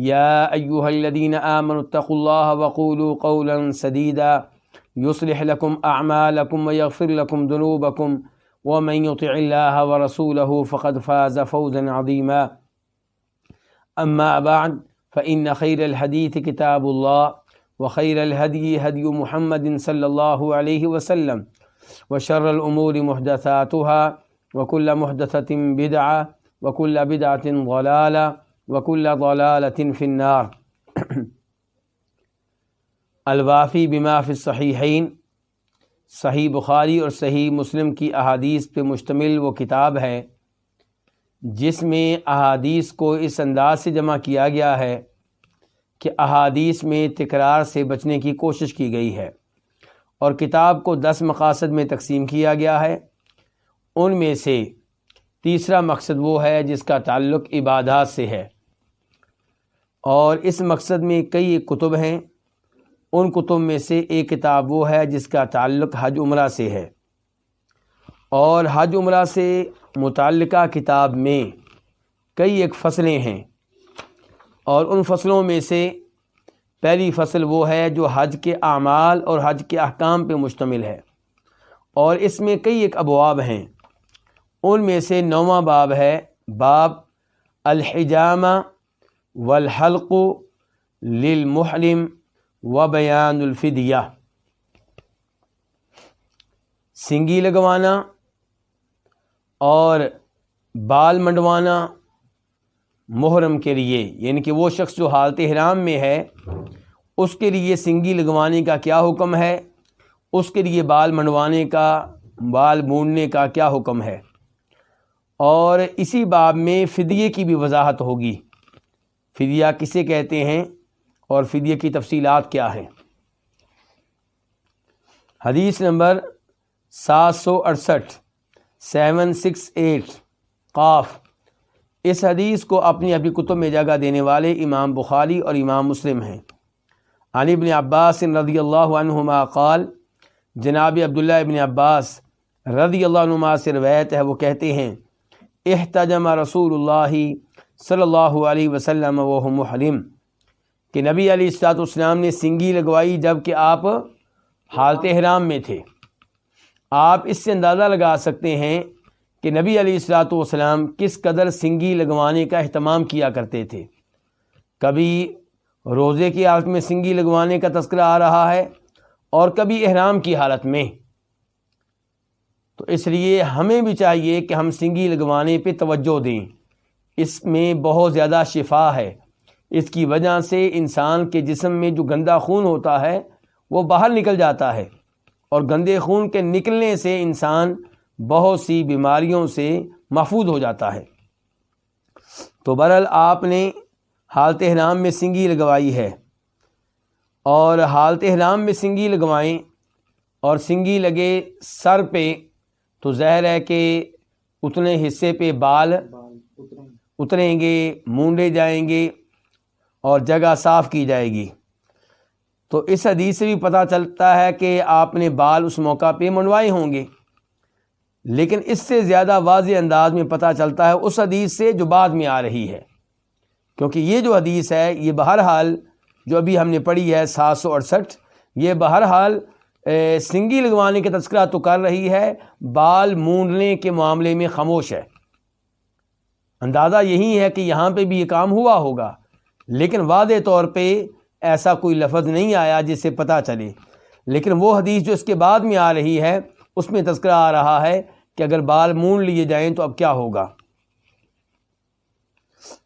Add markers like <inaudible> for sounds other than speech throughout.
يا أيها الذين آمنوا اتقوا الله وقولوا قولا سديدا يصلح لكم أعمالكم ويغفر لكم ذنوبكم ومن يطع الله ورسوله فقد فاز فوزا عظيما أما بعد، فإن خير الحديث كتاب الله وخير الهدي هدي محمد صلى الله عليه وسلم وشر الأمور محدثاتها وكل محدثة بدعة وكل بدعة ضلالة وكل ضلالة في النار. الوافی بما فی الصحیحین. صحیح بخاری اور صحیح مسلم کی احادیث پہ مشتمل وہ کتاب ہے جس میں احادیث کو اس انداز سے جمع کیا گیا ہے کہ احادیث میں تکرار سے بچنے کی کوشش کی گئی ہے اور کتاب کو دس مقاصد میں تقسیم کیا گیا ہے۔ ان میں سے تیسرا مقصد وہ ہے جس کا تعلق عبادات سے ہے۔ اور اس مقصد میں کئی کتب ہیں۔ ان کتب میں سے ایک کتاب وہ ہے جس کا تعلق حج عمرہ سے ہے۔ اور حج عمرہ سے متعلقہ کتاب میں کئی ایک فصلیں ہیں۔ اور ان فصلوں میں سے پہلی فصل وہ ہے جو حج کے اعمال اور حج کے احکام پہ مشتمل ہے۔ اور اس میں کئی ایک ابواب ہیں۔ ان میں سے نواں باب ہے، باب الحجامہ والحلق للمحرم و بیان الفدیہ سنگی لگوانا اور بال منڈوانا محرم کے لیے یعنی کہ وہ شخص جو حالت حرام میں ہے، اس کے لیے سنگی لگوانے کا کیا حکم ہے؟ اس کے لیے بال منڈوانے کا، بال مونڈنے کا کیا حکم ہے؟ اور اسی باب میں فدیے کی بھی وضاحت ہوگی۔ فدیہ کسے کہتے ہیں اور فدیہ کی تفصیلات کیا ہیں؟ حدیث نمبر سات سو اڑسٹھ، سیون سکس ایٹ، قاف۔ اس حدیث کو اپنی ابھی کتب میں جگہ دینے والے امام بخاری اور امام مسلم ہیں۔ علی ابن عباس رضی اللہ عنہما قال، جناب عبداللہ ابن عباس رضی اللہ عنہما سے روایت ہے، وہ کہتے ہیں، احتجم رسول اللہ صلی اللہ علیہ وسلم و محرم، کہ نبی علی السلاط اسلام نے سنگی لگوائی جبکہ آپ حالت حرام میں تھے۔ آپ اس سے اندازہ لگا سکتے ہیں کہ نبی علی السلاۃ والسلام کس قدر سنگی لگوانے کا اہتمام کیا کرتے تھے۔ کبھی روزے کی حالت میں سنگی لگوانے کا تذکرہ آ رہا ہے اور کبھی احرام کی حالت میں۔ تو اس لیے ہمیں بھی چاہیے کہ ہم سنگی لگوانے پہ توجہ دیں۔ اس میں بہت زیادہ شفا ہے۔ اس کی وجہ سے انسان کے جسم میں جو گندا خون ہوتا ہے، وہ باہر نکل جاتا ہے۔ اور گندے خون کے نکلنے سے انسان بہت سی بیماریوں سے محفوظ ہو جاتا ہے۔ تو برحال آپ نے حالت حرام میں سنگی لگوائی ہے۔ اور حالت حرام میں سنگی لگوائیں اور سنگی لگے سر پہ، تو ظاہر ہے کہ اتنے حصے پہ بال اتریں گے، مونڈے جائیں گے اور جگہ صاف کی جائے گی۔ تو اس حدیث سے بھی پتہ چلتا ہے کہ آپ نے بال اس موقع پہ منڈوائے ہوں گے۔ لیکن اس سے زیادہ واضح انداز میں پتہ چلتا ہے اس حدیث سے جو بعد میں آ رہی ہے۔ کیونکہ یہ جو حدیث ہے، یہ بہرحال جو ابھی ہم نے پڑھی ہے سات سو اڑسٹھ، یہ بہرحال سنگی لگوانے کا تذکرہ تو کر رہی ہے۔ بال مونڈنے کے معاملے میں خاموش ہے۔ اندازہ یہی ہے کہ یہاں پہ بھی یہ کام ہوا ہوگا۔ لیکن واضح طور پہ ایسا کوئی لفظ نہیں آیا جس سے پتہ چلے۔ لیکن وہ حدیث جو اس کے بعد میں آ رہی ہے، اس میں تذکرہ آ رہا ہے کہ اگر بال مون لیے جائیں تو اب کیا ہوگا۔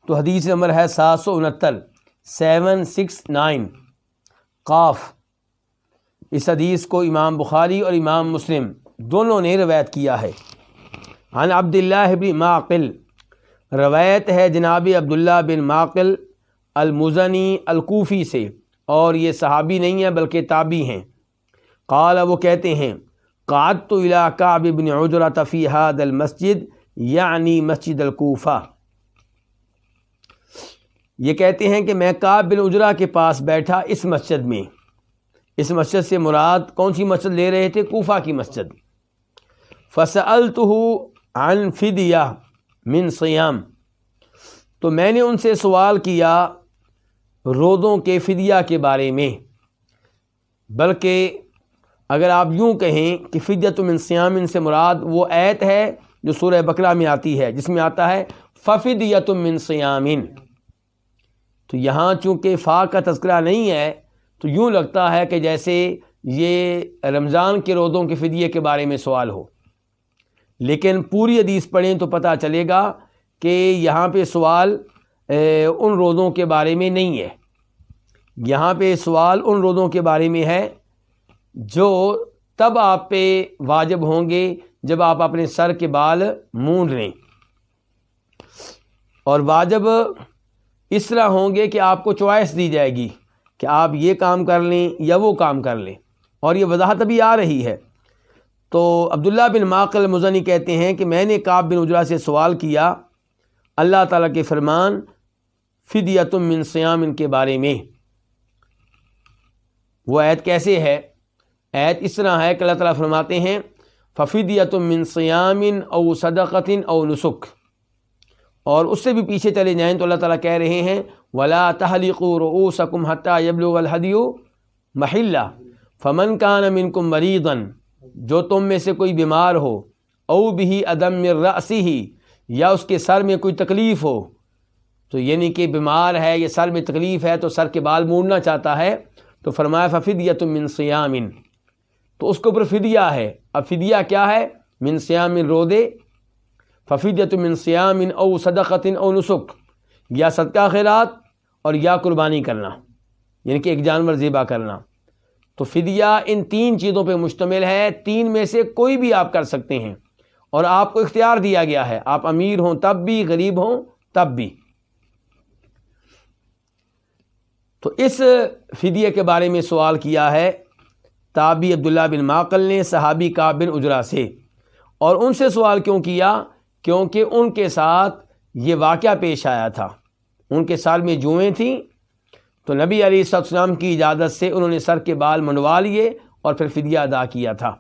تو حدیث نمبر ہے سات سو انہتر، سیون سکس نائن۔ قاف۔ اس حدیث کو امام بخاری اور امام مسلم دونوں نے روایت کیا ہے۔ عن عبداللہ بن معقل روایت ہے جناب عبداللہ بن معقل المزنی الکوفی سے، اور یہ صحابی نہیں ہیں بلکہ تابی ہیں۔ قال، وہ کہتے ہیں، قعدت الى کعب بن عجرہ فی حاد المسجد یعنی مسجد الکوفہ۔ یہ کہتے ہیں کہ میں کعب بن اجرا کے پاس بیٹھا اس مسجد میں۔ اس مسجد سے مراد کون سی مسجد لے رہے تھے؟ کوفہ کی مسجد۔ فسألته عن فدیہ۔ من سیام تو میں نے ان سے سوال کیا رودوں کے فدیہ کے بارے میں۔ بلکہ اگر آپ یوں کہیں کہ فدیت من سیام ان سے مراد وہ ایت ہے جو سورہ بکرا میں آتی ہے، جس میں آتا ہے ففدیت من سیامن تو یہاں چونکہ فا کا تذکرہ نہیں ہے، تو یوں لگتا ہے کہ جیسے یہ رمضان کے روزوں کے فدیے کے بارے میں سوال ہو۔ لیکن پوری حدیث پڑھیں تو پتہ چلے گا کہ یہاں پہ سوال ان روزوں کے بارے میں نہیں ہے۔ یہاں پہ سوال ان روزوں کے بارے میں ہے جو تب آپ پہ واجب ہوں گے جب آپ اپنے سر کے بال مونڈ لیں۔ اور واجب اس طرح ہوں گے کہ آپ کو چوائس دی جائے گی کہ آپ یہ کام کر لیں یا وہ کام کر لیں۔ اور یہ وضاحت ابھی آ رہی ہے۔ تو عبداللہ بن ماقل مزنی کہتے ہیں کہ میں نے کعب بن اجرا سے سوال کیا، اللہ تعالیٰ کے فرمان فدیتم من سیام ان کے بارے میں۔ وہ عید کیسے ہے؟ عید اس طرح ہے کہ اللہ تعالیٰ فرماتے ہیں ففیدیتم من سیامن او صدقتن او نسخ اور اس سے بھی پیچھے چلے جائیں تو اللہ تعالیٰ کہہ رہے ہیں، ولا تحلیق رؤوسکم حتى يبلغ الحدی محلہ فمن کان منکم مریضا جو تم میں سے کوئی بیمار ہو، او بھی عدم رسی ہی یا اس کے سر میں کوئی تکلیف ہو۔ تو یعنی کہ بیمار ہے، یا سر میں تکلیف ہے، تو سر کے بال موڑنا چاہتا ہے۔ تو فرمایا ففدیہ تم من سیامن تو اس کے اوپر فدیہ ہے۔ اب فدیہ کیا ہے؟ من سیامن رودے ففیدت من سیام او صدقت او نسخ یا صدقہ خیرات اور یا قربانی کرنا۔ یعنی کہ ایک جانور ذبح کرنا۔ تو فدیہ ان تین چیزوں پہ مشتمل ہے۔ تین میں سے کوئی بھی آپ کر سکتے ہیں۔ اور آپ کو اختیار دیا گیا ہے۔ آپ امیر ہوں تب بھی، غریب ہوں تب بھی۔ تو اس فدیہ کے بارے میں سوال کیا ہے۔ تابی عبداللہ بن ماقل نے صحابی کا بن اجرا سے۔ اور ان سے سوال کیوں کیا؟ کیونکہ ان کے ساتھ یہ واقعہ پیش آیا تھا۔ ان کے سال میں جوئیں تھیں۔ تو نبی علی السلام کی اجازت سے انہوں نے سر کے بال منڈوا لیے اور پھر فدیہ ادا کیا تھا۔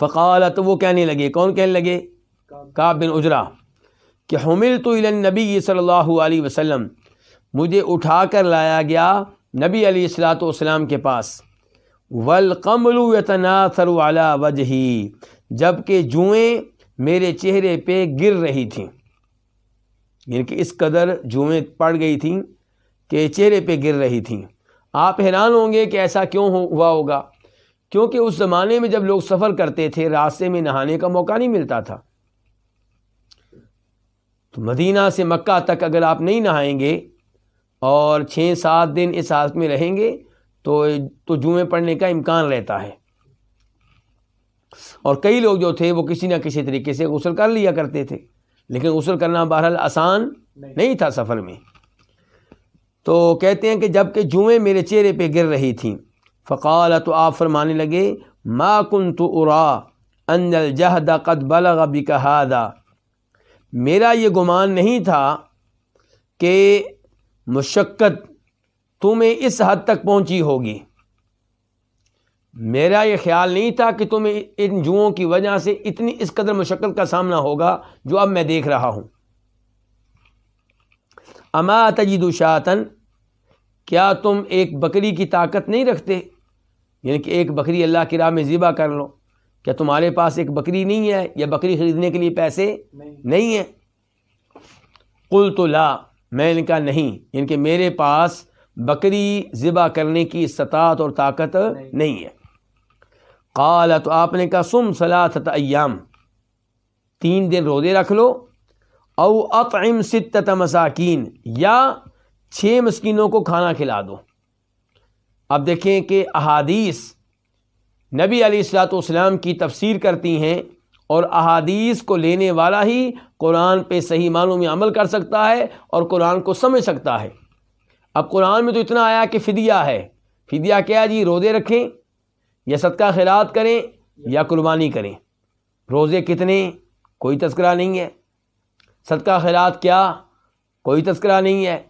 فقالت، وہ کہنے لگے، کون کہنے لگے؟ کاب بن اجرا کہ حمل تو نبی صلی اللہ علیہ وسلم، مجھے اٹھا کر لایا گیا نبی علیہ السلاۃ والسلام کے پاس۔ ولقمل یتناثر علی وجہی جبکہ جوئیں میرے چہرے پہ گر رہی تھیں۔ یعنی کہ اس قدر جوئیں پڑ گئی تھیں کہ چہرے پہ گر رہی تھیں۔ آپ حیران ہوں گے کہ ایسا کیوں ہوا ہوگا۔ کیونکہ اس زمانے میں جب لوگ سفر کرتے تھے، راستے میں نہانے کا موقع نہیں ملتا تھا۔ تو مدینہ سے مکہ تک اگر آپ نہیں نہائیں گے اور چھ سات دن اس حالت میں رہیں گے، تو تو جوئیں پڑنے کا امکان رہتا ہے۔ اور کئی لوگ جو تھے، وہ کسی نہ کسی طریقے سے غسل کر لیا کرتے تھے۔ لیکن غسل کرنا بہرحال آسان نہیں۔ تھا سفر میں۔ تو کہتے ہیں کہ جبکہ جوئیں میرے چہرے پہ گر رہی تھیں۔ فقال تو آپ فرمانے لگے ما کن تو ارا انجل جہد قد بلغ بکہادا میرا یہ گمان نہیں تھا کہ مشقت تمہیں اس حد تک پہنچی ہوگی۔ میرا یہ خیال نہیں تھا کہ تمہیں ان جوؤں کی وجہ سے اتنی اس قدر مشقت کا سامنا ہوگا جو اب میں دیکھ رہا ہوں۔ اما تجید شاطن کیا تم ایک بکری کی طاقت نہیں رکھتے؟ یعنی کہ ایک بکری اللہ کی راہ میں ذبح کر لو۔ کیا تمہارے پاس ایک بکری نہیں ہے یا بکری خریدنے کے لیے پیسے نہیں ہیں؟ کل تو لا، میں نے کہا نہیں۔ یعنی کہ میرے پاس بکری ذبح کرنے کی استطاعت اور طاقت نہیں ہے۔ قال تو آپ نے کہا، سم صلاحت ایام۔ تین دن روزے رکھ لو، او اطعم ستت مساکین، یا چھ مسکینوں کو کھانا کھلا دو۔ اب دیکھیں کہ احادیث نبی علیہ السلاۃ والسلام کی تفسیر کرتی ہیں، اور احادیث کو لینے والا ہی قرآن پہ صحیح معنوں میں عمل کر سکتا ہے اور قرآن کو سمجھ سکتا ہے۔ اب قرآن میں تو اتنا آیا کہ فدیہ ہے۔ فدیہ کیا جی؟ روزے رکھیں۔ یا صدقہ خیرات کریں یا قربانی کریں۔ روزے کتنے؟ کوئی تذکرہ نہیں ہے۔ صدقہ خیرات کیا؟ کوئی تذکرہ نہیں ہے۔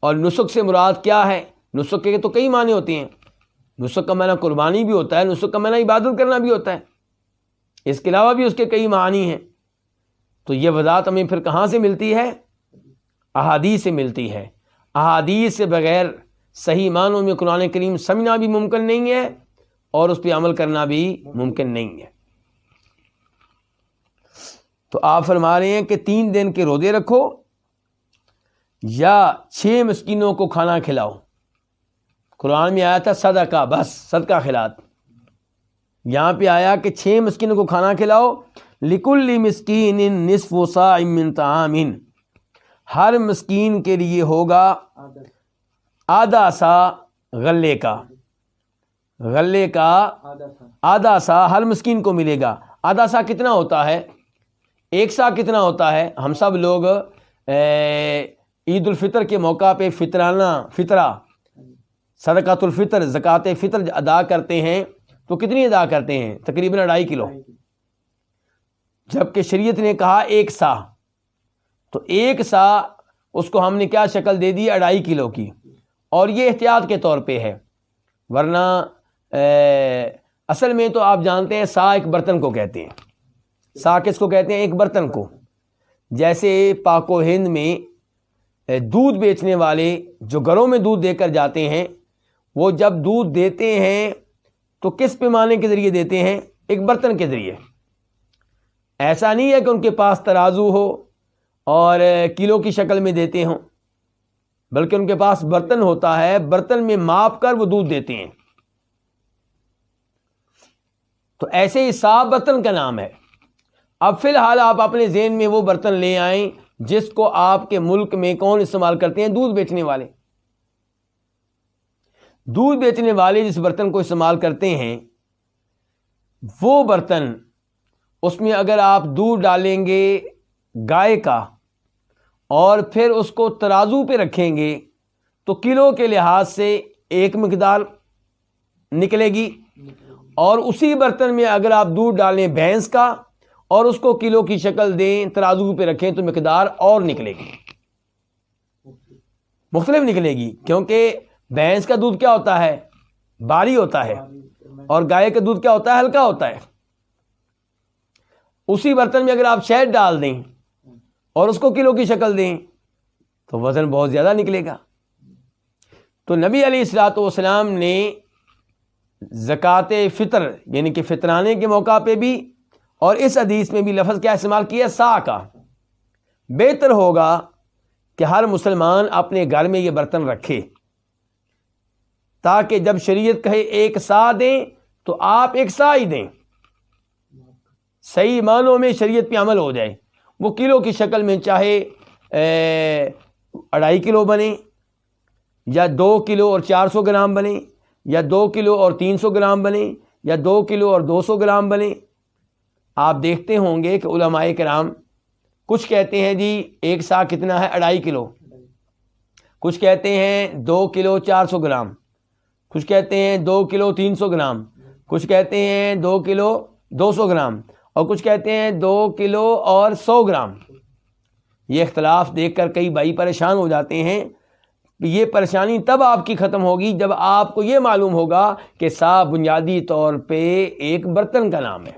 اور نسخ سے مراد کیا ہے؟ نسخ کے تو کئی معنی ہوتے ہیں۔ نسخ کا معنی قربانی بھی ہوتا ہے نسخ کا معنی عبادت کرنا بھی ہوتا ہے۔ اس کے علاوہ بھی اس کے کئی معنی ہیں۔ تو یہ وضاحت ہمیں پھر کہاں سے ملتی ہے؟ احادیث سے ملتی ہے۔ احادیث سے بغیر صحیح معنوں میں قرآن کریم سمجھنا بھی ممکن نہیں ہے۔ اور اس پہ عمل کرنا بھی ممکن نہیں ہے۔ تو آپ فرما رہے ہیں کہ تین دن کے روزے رکھو یا چھ مسکینوں کو کھانا کھلاؤ۔ قرآن میں آیا تھا صدقہ کا بس صدقہ کھلات یہاں پہ آیا کہ چھ مسکینوں کو کھانا کھلاؤ۔ لکل مسکین نصف و سا امن تعامن ہر مسکین کے لیے ہوگا آدھا سا غلے کا۔ غلے کا آدھا سا ہر مسکین کو ملے گا۔ آدھا سا کتنا ہوتا ہے؟ ایک سا کتنا ہوتا ہے؟ ہم سب لوگ عید الفطر کے موقع پہ فطرانہ، فطرہ صدقات الفطر، زکوٰۃ فطر ادا کرتے ہیں۔ تو کتنی ادا کرتے ہیں؟ تقریباً اڑائی کلو۔ جبکہ شریعت نے کہا ایک سا۔ تو ایک سا، اس کو ہم نے کیا شکل دے دی؟ اڑائی کلو کی۔ اور یہ احتیاط کے طور پہ ہے۔ ورنہ اصل میں تو آپ جانتے ہیں سا ایک برتن کو کہتے ہیں۔ سا کس کو کہتے ہیں؟ ایک برتن کو۔ جیسے پاک و ہند میں دودھ بیچنے والے جو گھروں میں دودھ دے کر جاتے ہیں، وہ جب دودھ دیتے ہیں، تو کس پیمانے کے ذریعے دیتے ہیں؟ ایک برتن کے ذریعے۔ ایسا نہیں ہے کہ ان کے پاس ترازو ہو اور کلو کی شکل میں دیتے ہوں، بلکہ ان کے پاس برتن ہوتا ہے۔ برتن میں ماپ کر وہ دودھ دیتے ہیں۔ تو ایسے ہی صاف برتن کا نام ہے۔ اب فی الحال آپ اپنے ذہن میں وہ برتن لے آئیں جس کو آپ کے ملک میں کون استعمال کرتے ہیں؟ دودھ بیچنے والے۔ دودھ بیچنے والے جس برتن کو استعمال کرتے ہیں، وہ برتن اس میں اگر آپ دودھ ڈالیں گے گائے کا اور پھر اس کو ترازو پہ رکھیں گے، تو کلو کے لحاظ سے ایک مقدار نکلے گی۔ اور اسی برتن میں اگر آپ دودھ ڈالیں بھینس کا اور اس کو کلو کی شکل دیں، ترازو پہ رکھیں تو مقدار اور نکلے گی۔ مختلف نکلے گی، کیونکہ بھینس کا دودھ کیا ہوتا ہے؟ باری ہوتا ہے۔ اور گائے کا دودھ کیا ہوتا ہے؟ ہلکا ہوتا ہے۔ اسی برتن میں اگر آپ شہد ڈال دیں اور اس کو کلو کی شکل دیں تو وزن بہت زیادہ نکلے گا۔ تو نبی علیہ السلاۃ والسلام نے زکوٰۃ فطر یعنی کہ فطرانے کے موقع پہ بھی، اور اس حدیث میں بھی لفظ کیا استعمال کیا سا کا۔ بہتر ہوگا کہ ہر مسلمان اپنے گھر میں یہ برتن رکھے۔ تاکہ جب شریعت کہے ایک سا دیں، تو آپ ایک سا ہی دیں۔ صحیح معنوں میں شریعت پہ عمل ہو جائے۔ وہ کلو کی شکل میں چاہے اڑائی کلو بنے، یا دو کلو اور چار سو گرام بنے۔ یا دو کلو اور تین سو گرام بنے یا دو کلو اور دو سو گرام بنے آپ دیکھتے ہوں گے کہ علماء کرام کچھ کہتے ہیں جی ایک سا کتنا ہے؟ اڑائی کلو۔ کچھ کہتے ہیں دو کلو چار سو گرام۔ کچھ کہتے ہیں دو کلو تین سو گرام۔ کچھ کہتے ہیں دو کلو دو سو گرام۔ اور کچھ کہتے ہیں دو کلو اور سو گرام۔ یہ اختلاف دیکھ کر کئی بھائی پریشان ہو جاتے ہیں۔ یہ پریشانی تب آپ کی ختم ہوگی جب آپ کو یہ معلوم ہوگا کہ سا بنیادی طور پہ ایک برتن کا نام ہے۔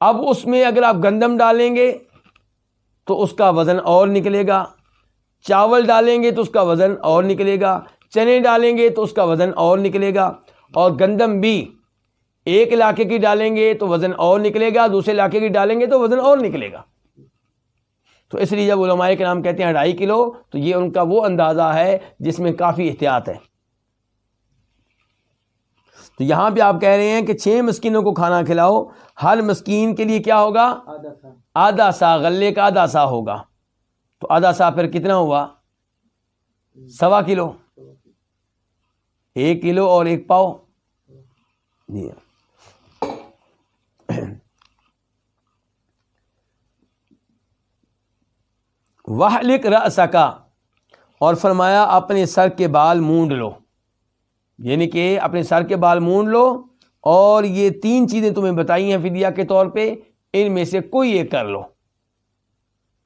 اب اس میں اگر آپ گندم ڈالیں گے تو اس کا وزن اور نکلے گا۔ چاول ڈالیں گے تو اس کا وزن اور نکلے گا۔ چنے ڈالیں گے تو اس کا وزن اور نکلے گا۔ اور گندم بھی ایک علاقے کی ڈالیں گے تو وزن اور نکلے گا، دوسرے علاقے کی ڈالیں گے تو وزن اور نکلے گا۔ تو اس لیے جب علماء کے نام کہتے ہیں ڈھائی کلو تو یہ ان کا وہ اندازہ ہے جس میں کافی احتیاط ہے۔ تو یہاں پہ آپ کہہ رہے ہیں کہ چھ مسکینوں کو کھانا کھلاؤ ہر مسکین کے لیے کیا ہوگا؟ آدھا سا۔ غلے کا آدھا سا ہوگا۔ تو آدھا سا پھر کتنا ہوا؟ سوا کلو۔ ایک کلو اور ایک پاؤ۔ جی۔ لکھ سکا اور فرمایا، اپنے سر کے بال مونڈ لو۔ یعنی کہ اپنے سر کے بال مونڈ لو۔ اور یہ تین چیزیں تمہیں بتائی ہیں فدیہ کے طور پہ، ان میں سے کوئی ایک کر لو۔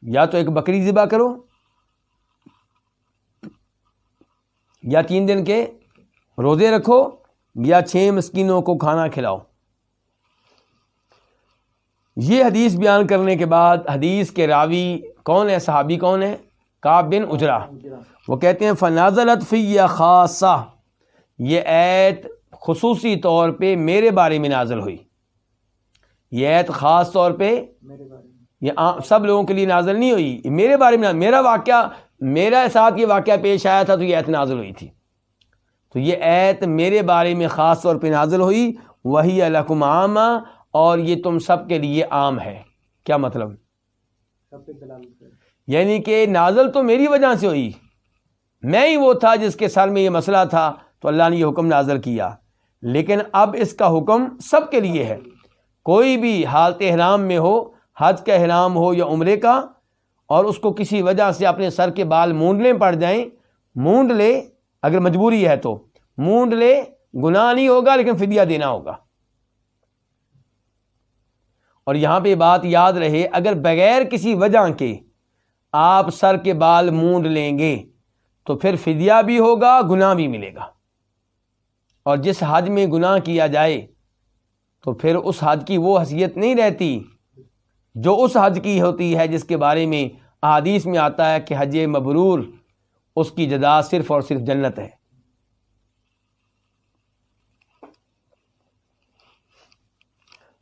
یا تو ایک بکری ذبح کرو، یا تین دن کے روزے رکھو، یا چھ مسکینوں کو کھانا کھلاؤ۔ یہ حدیث بیان کرنے کے بعد حدیث کے راوی کون ہے؟ صحابی کون ہے؟ کاب بن اجرا۔ وہ کہتے ہیں، فنازلت فی خاصہ۔ یہ ایت خصوصی طور پہ میرے بارے میں نازل ہوئی۔ یہ ایت خاص طور پہ یہ سب لوگوں کے لیے نازل نہیں ہوئی۔ میرے بارے میں میرا واقعہ میرا ساتھ یہ واقعہ پیش آیا تھا تو یہ ایت نازل ہوئی تھی۔ تو یہ ایت میرے بارے میں خاص طور پہ نازل ہوئی۔ وہی الحکم عامہ اور یہ تم سب کے لیے عام ہے۔ کیا مطلب؟ یعنی کہ نازل تو میری وجہ سے ہوئی۔ میں ہی وہ تھا جس کے سر میں یہ مسئلہ تھا، تو اللہ نے یہ حکم نازل کیا۔ لیکن اب اس کا حکم سب کے لیے ہے۔ کوئی بھی حالت احرام میں ہو، حج کا احرام ہو یا عمرے کا، اور اس کو کسی وجہ سے اپنے سر کے بال مونڈنے پڑ جائیں، مونڈ لے، اگر مجبوری ہے تو۔ مونڈ لے، گناہ نہیں ہوگا، لیکن فدیہ دینا ہوگا۔ اور یہاں پہ بات یاد رہے، اگر بغیر کسی وجہ کے آپ سر کے بال مونڈ لیں گے، تو پھر فدیہ بھی ہوگا، گناہ بھی ملے گا۔ اور جس حج میں گناہ کیا جائے، تو پھر اس حج کی وہ حیثیت نہیں رہتی جو اس حج کی ہوتی ہے، جس کے بارے میں احادیث میں آتا ہے کہ حج مبرور، اس کی جدا صرف اور صرف جنت ہے۔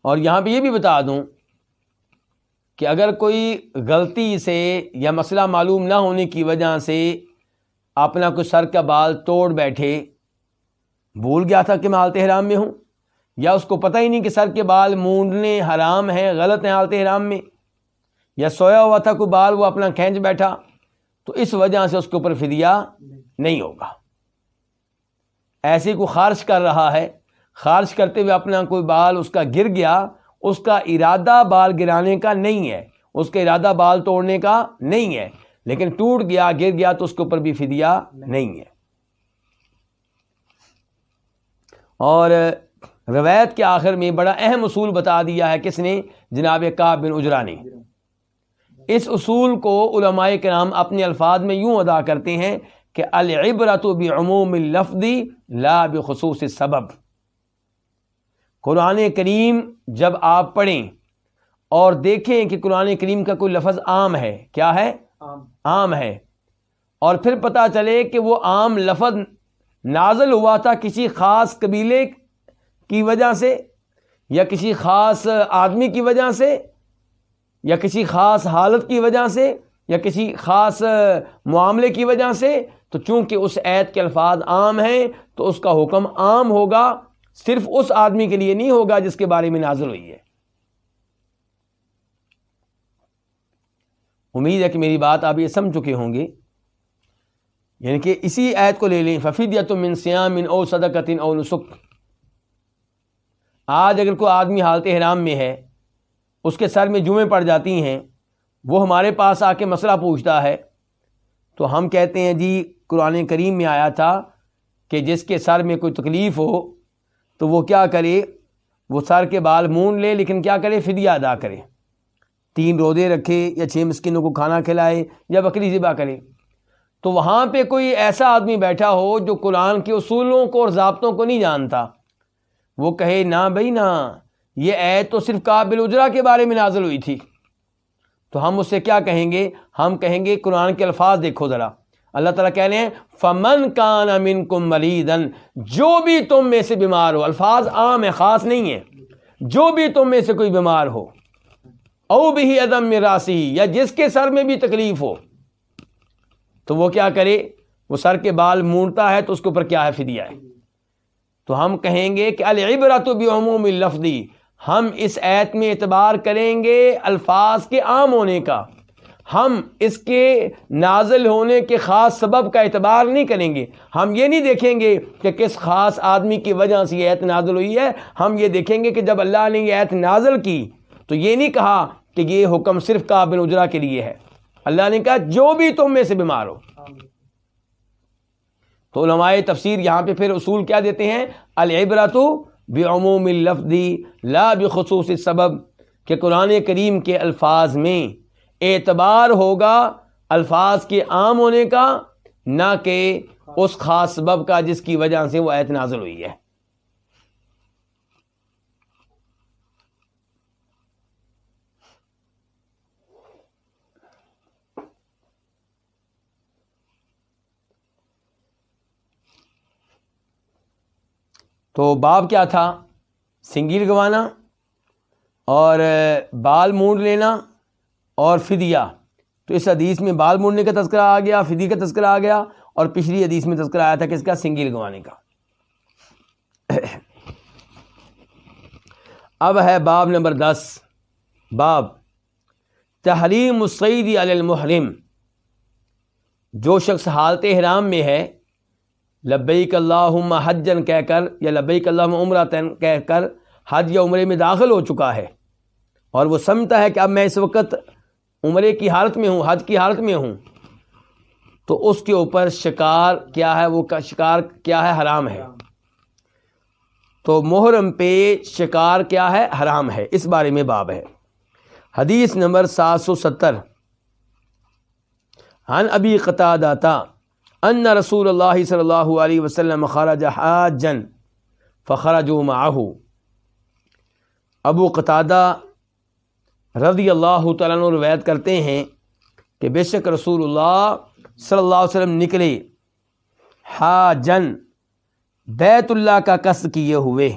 اور یہاں پہ یہ بھی بتا دوں کہ اگر کوئی غلطی سے یا مسئلہ معلوم نہ ہونے کی وجہ سے اپنا کچھ سر کا بال توڑ بیٹھے، بھول گیا تھا کہ میں حالت حرام میں ہوں، یا اس کو پتہ ہی نہیں کہ سر کے بال مونڈنے حرام ہیں، غلط ہیں حالت حرام میں، یا سویا ہوا تھا کوئی بال، وہ اپنا کھینچ بیٹھا، تو اس وجہ سے اس کے اوپر فدیہ نہیں ہوگا۔ ایسے کو خارش کر رہا ہے خارش کرتے ہوئے اپنا کوئی بال اس کا گر گیا، اس کا ارادہ بال گرانے کا نہیں ہے۔ اس کا ارادہ بال توڑنے کا نہیں ہے۔ لیکن ٹوٹ گیا، گر گیا تو اس کے اوپر بھی فدیہ نہیں ہے۔ اور روایت کے آخر میں بڑا اہم اصول بتا دیا ہے کس نے؟ جناب کا بن اجرا نے۔ اس اصول کو علماء کے نام اپنے الفاظ میں یوں ادا کرتے ہیں کہ العبرت بعموم لفظی لا بخصوص سبب قرآن کریم جب آپ پڑھیں اور دیکھیں کہ قرآن کریم کا کوئی لفظ عام ہے کیا ہے؟ عام۔ ہے۔ اور پھر پتہ چلے کہ وہ عام لفظ نازل ہوا تھا کسی خاص قبیلے کی وجہ سے یا کسی خاص آدمی کی وجہ سے یا کسی خاص حالت کی وجہ سے یا کسی خاص معاملے کی وجہ سے؟ تو چونکہ اس عید کے الفاظ عام ہیں تو اس کا حکم عام ہوگا۔ صرف اس آدمی کے لیے نہیں ہوگا جس کے بارے میں نازل ہوئی ہے۔ امید ہے کہ میری بات آپ یہ سمجھ چکے ہوں گے۔ یعنی کہ اسی عید کو لے لیں ففید یا تم انسیام ان او صدقتن او نسک آج اگر کوئی آدمی حالت حرام میں ہے، اس کے سر میں جمعے پڑ جاتی ہیں، وہ ہمارے پاس آ کے مسئلہ پوچھتا ہے، تو ہم کہتے ہیں جی قرآن کریم میں آیا تھا کہ جس کے سر میں کوئی تکلیف ہو تو وہ کیا کرے؟ وہ سر کے بال مون لے، لیکن کیا کرے؟ فدیہ ادا کرے۔ تین روزے رکھے یا چھ مسکینوں کو کھانا کھلائے یا بکری ذبح کرے۔ تو وہاں پہ کوئی ایسا آدمی بیٹھا ہو جو قرآن کے اصولوں کو اور ضابطوں کو نہیں جانتا۔ وہ کہے، نہ بھائی، نہ، یہ عید تو صرف قابل اجرا کے بارے میں نازل ہوئی تھی۔ تو ہم اس سے کیا کہیں گے؟ ہم کہیں گے، قرآن کے الفاظ دیکھو ذرا۔ اللہ تعالیٰ کہہ رہے ہیں، فمن کان امن کم ملیدن جو بھی تم میں سے بیمار ہو، الفاظ عام ہے خاص نہیں ہے جو بھی تم میں سے کوئی بیمار ہو، او بھی عدم میراسی یا جس کے سر میں بھی تکلیف ہو، تو وہ کیا کرے، وہ سر کے بال مونڈتا ہے تو اس کے اوپر کیا ہے، فدیہ ہے، تو ہم کہیں گے کہ العبرت بعموم لفظی ہم اس ایت میں اعتبار کریں گے الفاظ کے عام ہونے کا ہم اس کے نازل ہونے کے خاص سبب کا اعتبار نہیں کریں گے۔ ہم یہ نہیں دیکھیں گے کہ کس خاص آدمی کی وجہ سے یہ ایت نازل ہوئی ہے۔ ہم یہ دیکھیں گے کہ جب اللہ نے یہ ایت نازل کی تو یہ نہیں کہا کہ یہ حکم صرف بن اجرا کے لیے ہے۔ اللہ نے کہا جو بھی تم میں سے بیمار ہو۔ تو علماء تفسیر یہاں پہ پھر اصول کیا دیتے ہیں؟ العبرت بعموم اللفظی، لا بخصوص سبب کہ قرآن کریم کے الفاظ میں اعتبار ہوگا الفاظ کے عام ہونے کا، نہ کہ اس خاص سبب کا جس کی وجہ سے وہ ایت نازل ہوئی ہے۔ تو باب کیا تھا؟ سنگیل گوانا اور بال مونڈ لینا۔ اور فدیہ۔ تو اس حدیث میں بال مونڈنے کا تذکرہ آ گیا فدی کا تذکرہ آ گیا اور پچھلی حدیث میں تذکرہ آیا تھا کس کا سنگیل گوانے کا۔ اب ہے باب نمبر دس۔ باب تحریم مسعیدی علی المحرم۔ جو شخص حالت حرام میں ہے، لبیک اللہ حجن کہہ کر یا لبیک اللہ عمرہ کہہ کر حج یا عمرے میں داخل ہو چکا ہے اور وہ سمجھتا ہے کہ اب میں اس وقت عمرے کی حالت میں ہوں، حج کی حالت میں ہوں، تو اس کے اوپر شکار کیا ہے؟ وہ شکار کیا ہے؟ حرام ہے۔ تو محرم پہ شکار کیا ہے؟ حرام ہے۔ اس بارے میں باب ہے۔ حدیث نمبر سات سو ستر۔ ہن ابھی قطع داتا ان رسول اللہ صلی اللہ علیہ وسلم خرج حاجن فخرج معه۔ ابو قطادہ رضی اللہ تعالیٰ روایت کرتے ہیں کہ بے شک رسول اللہ صلی اللہ علیہ وسلم نکلے۔ حاجن بیت اللہ کا قصد کیے ہوئے۔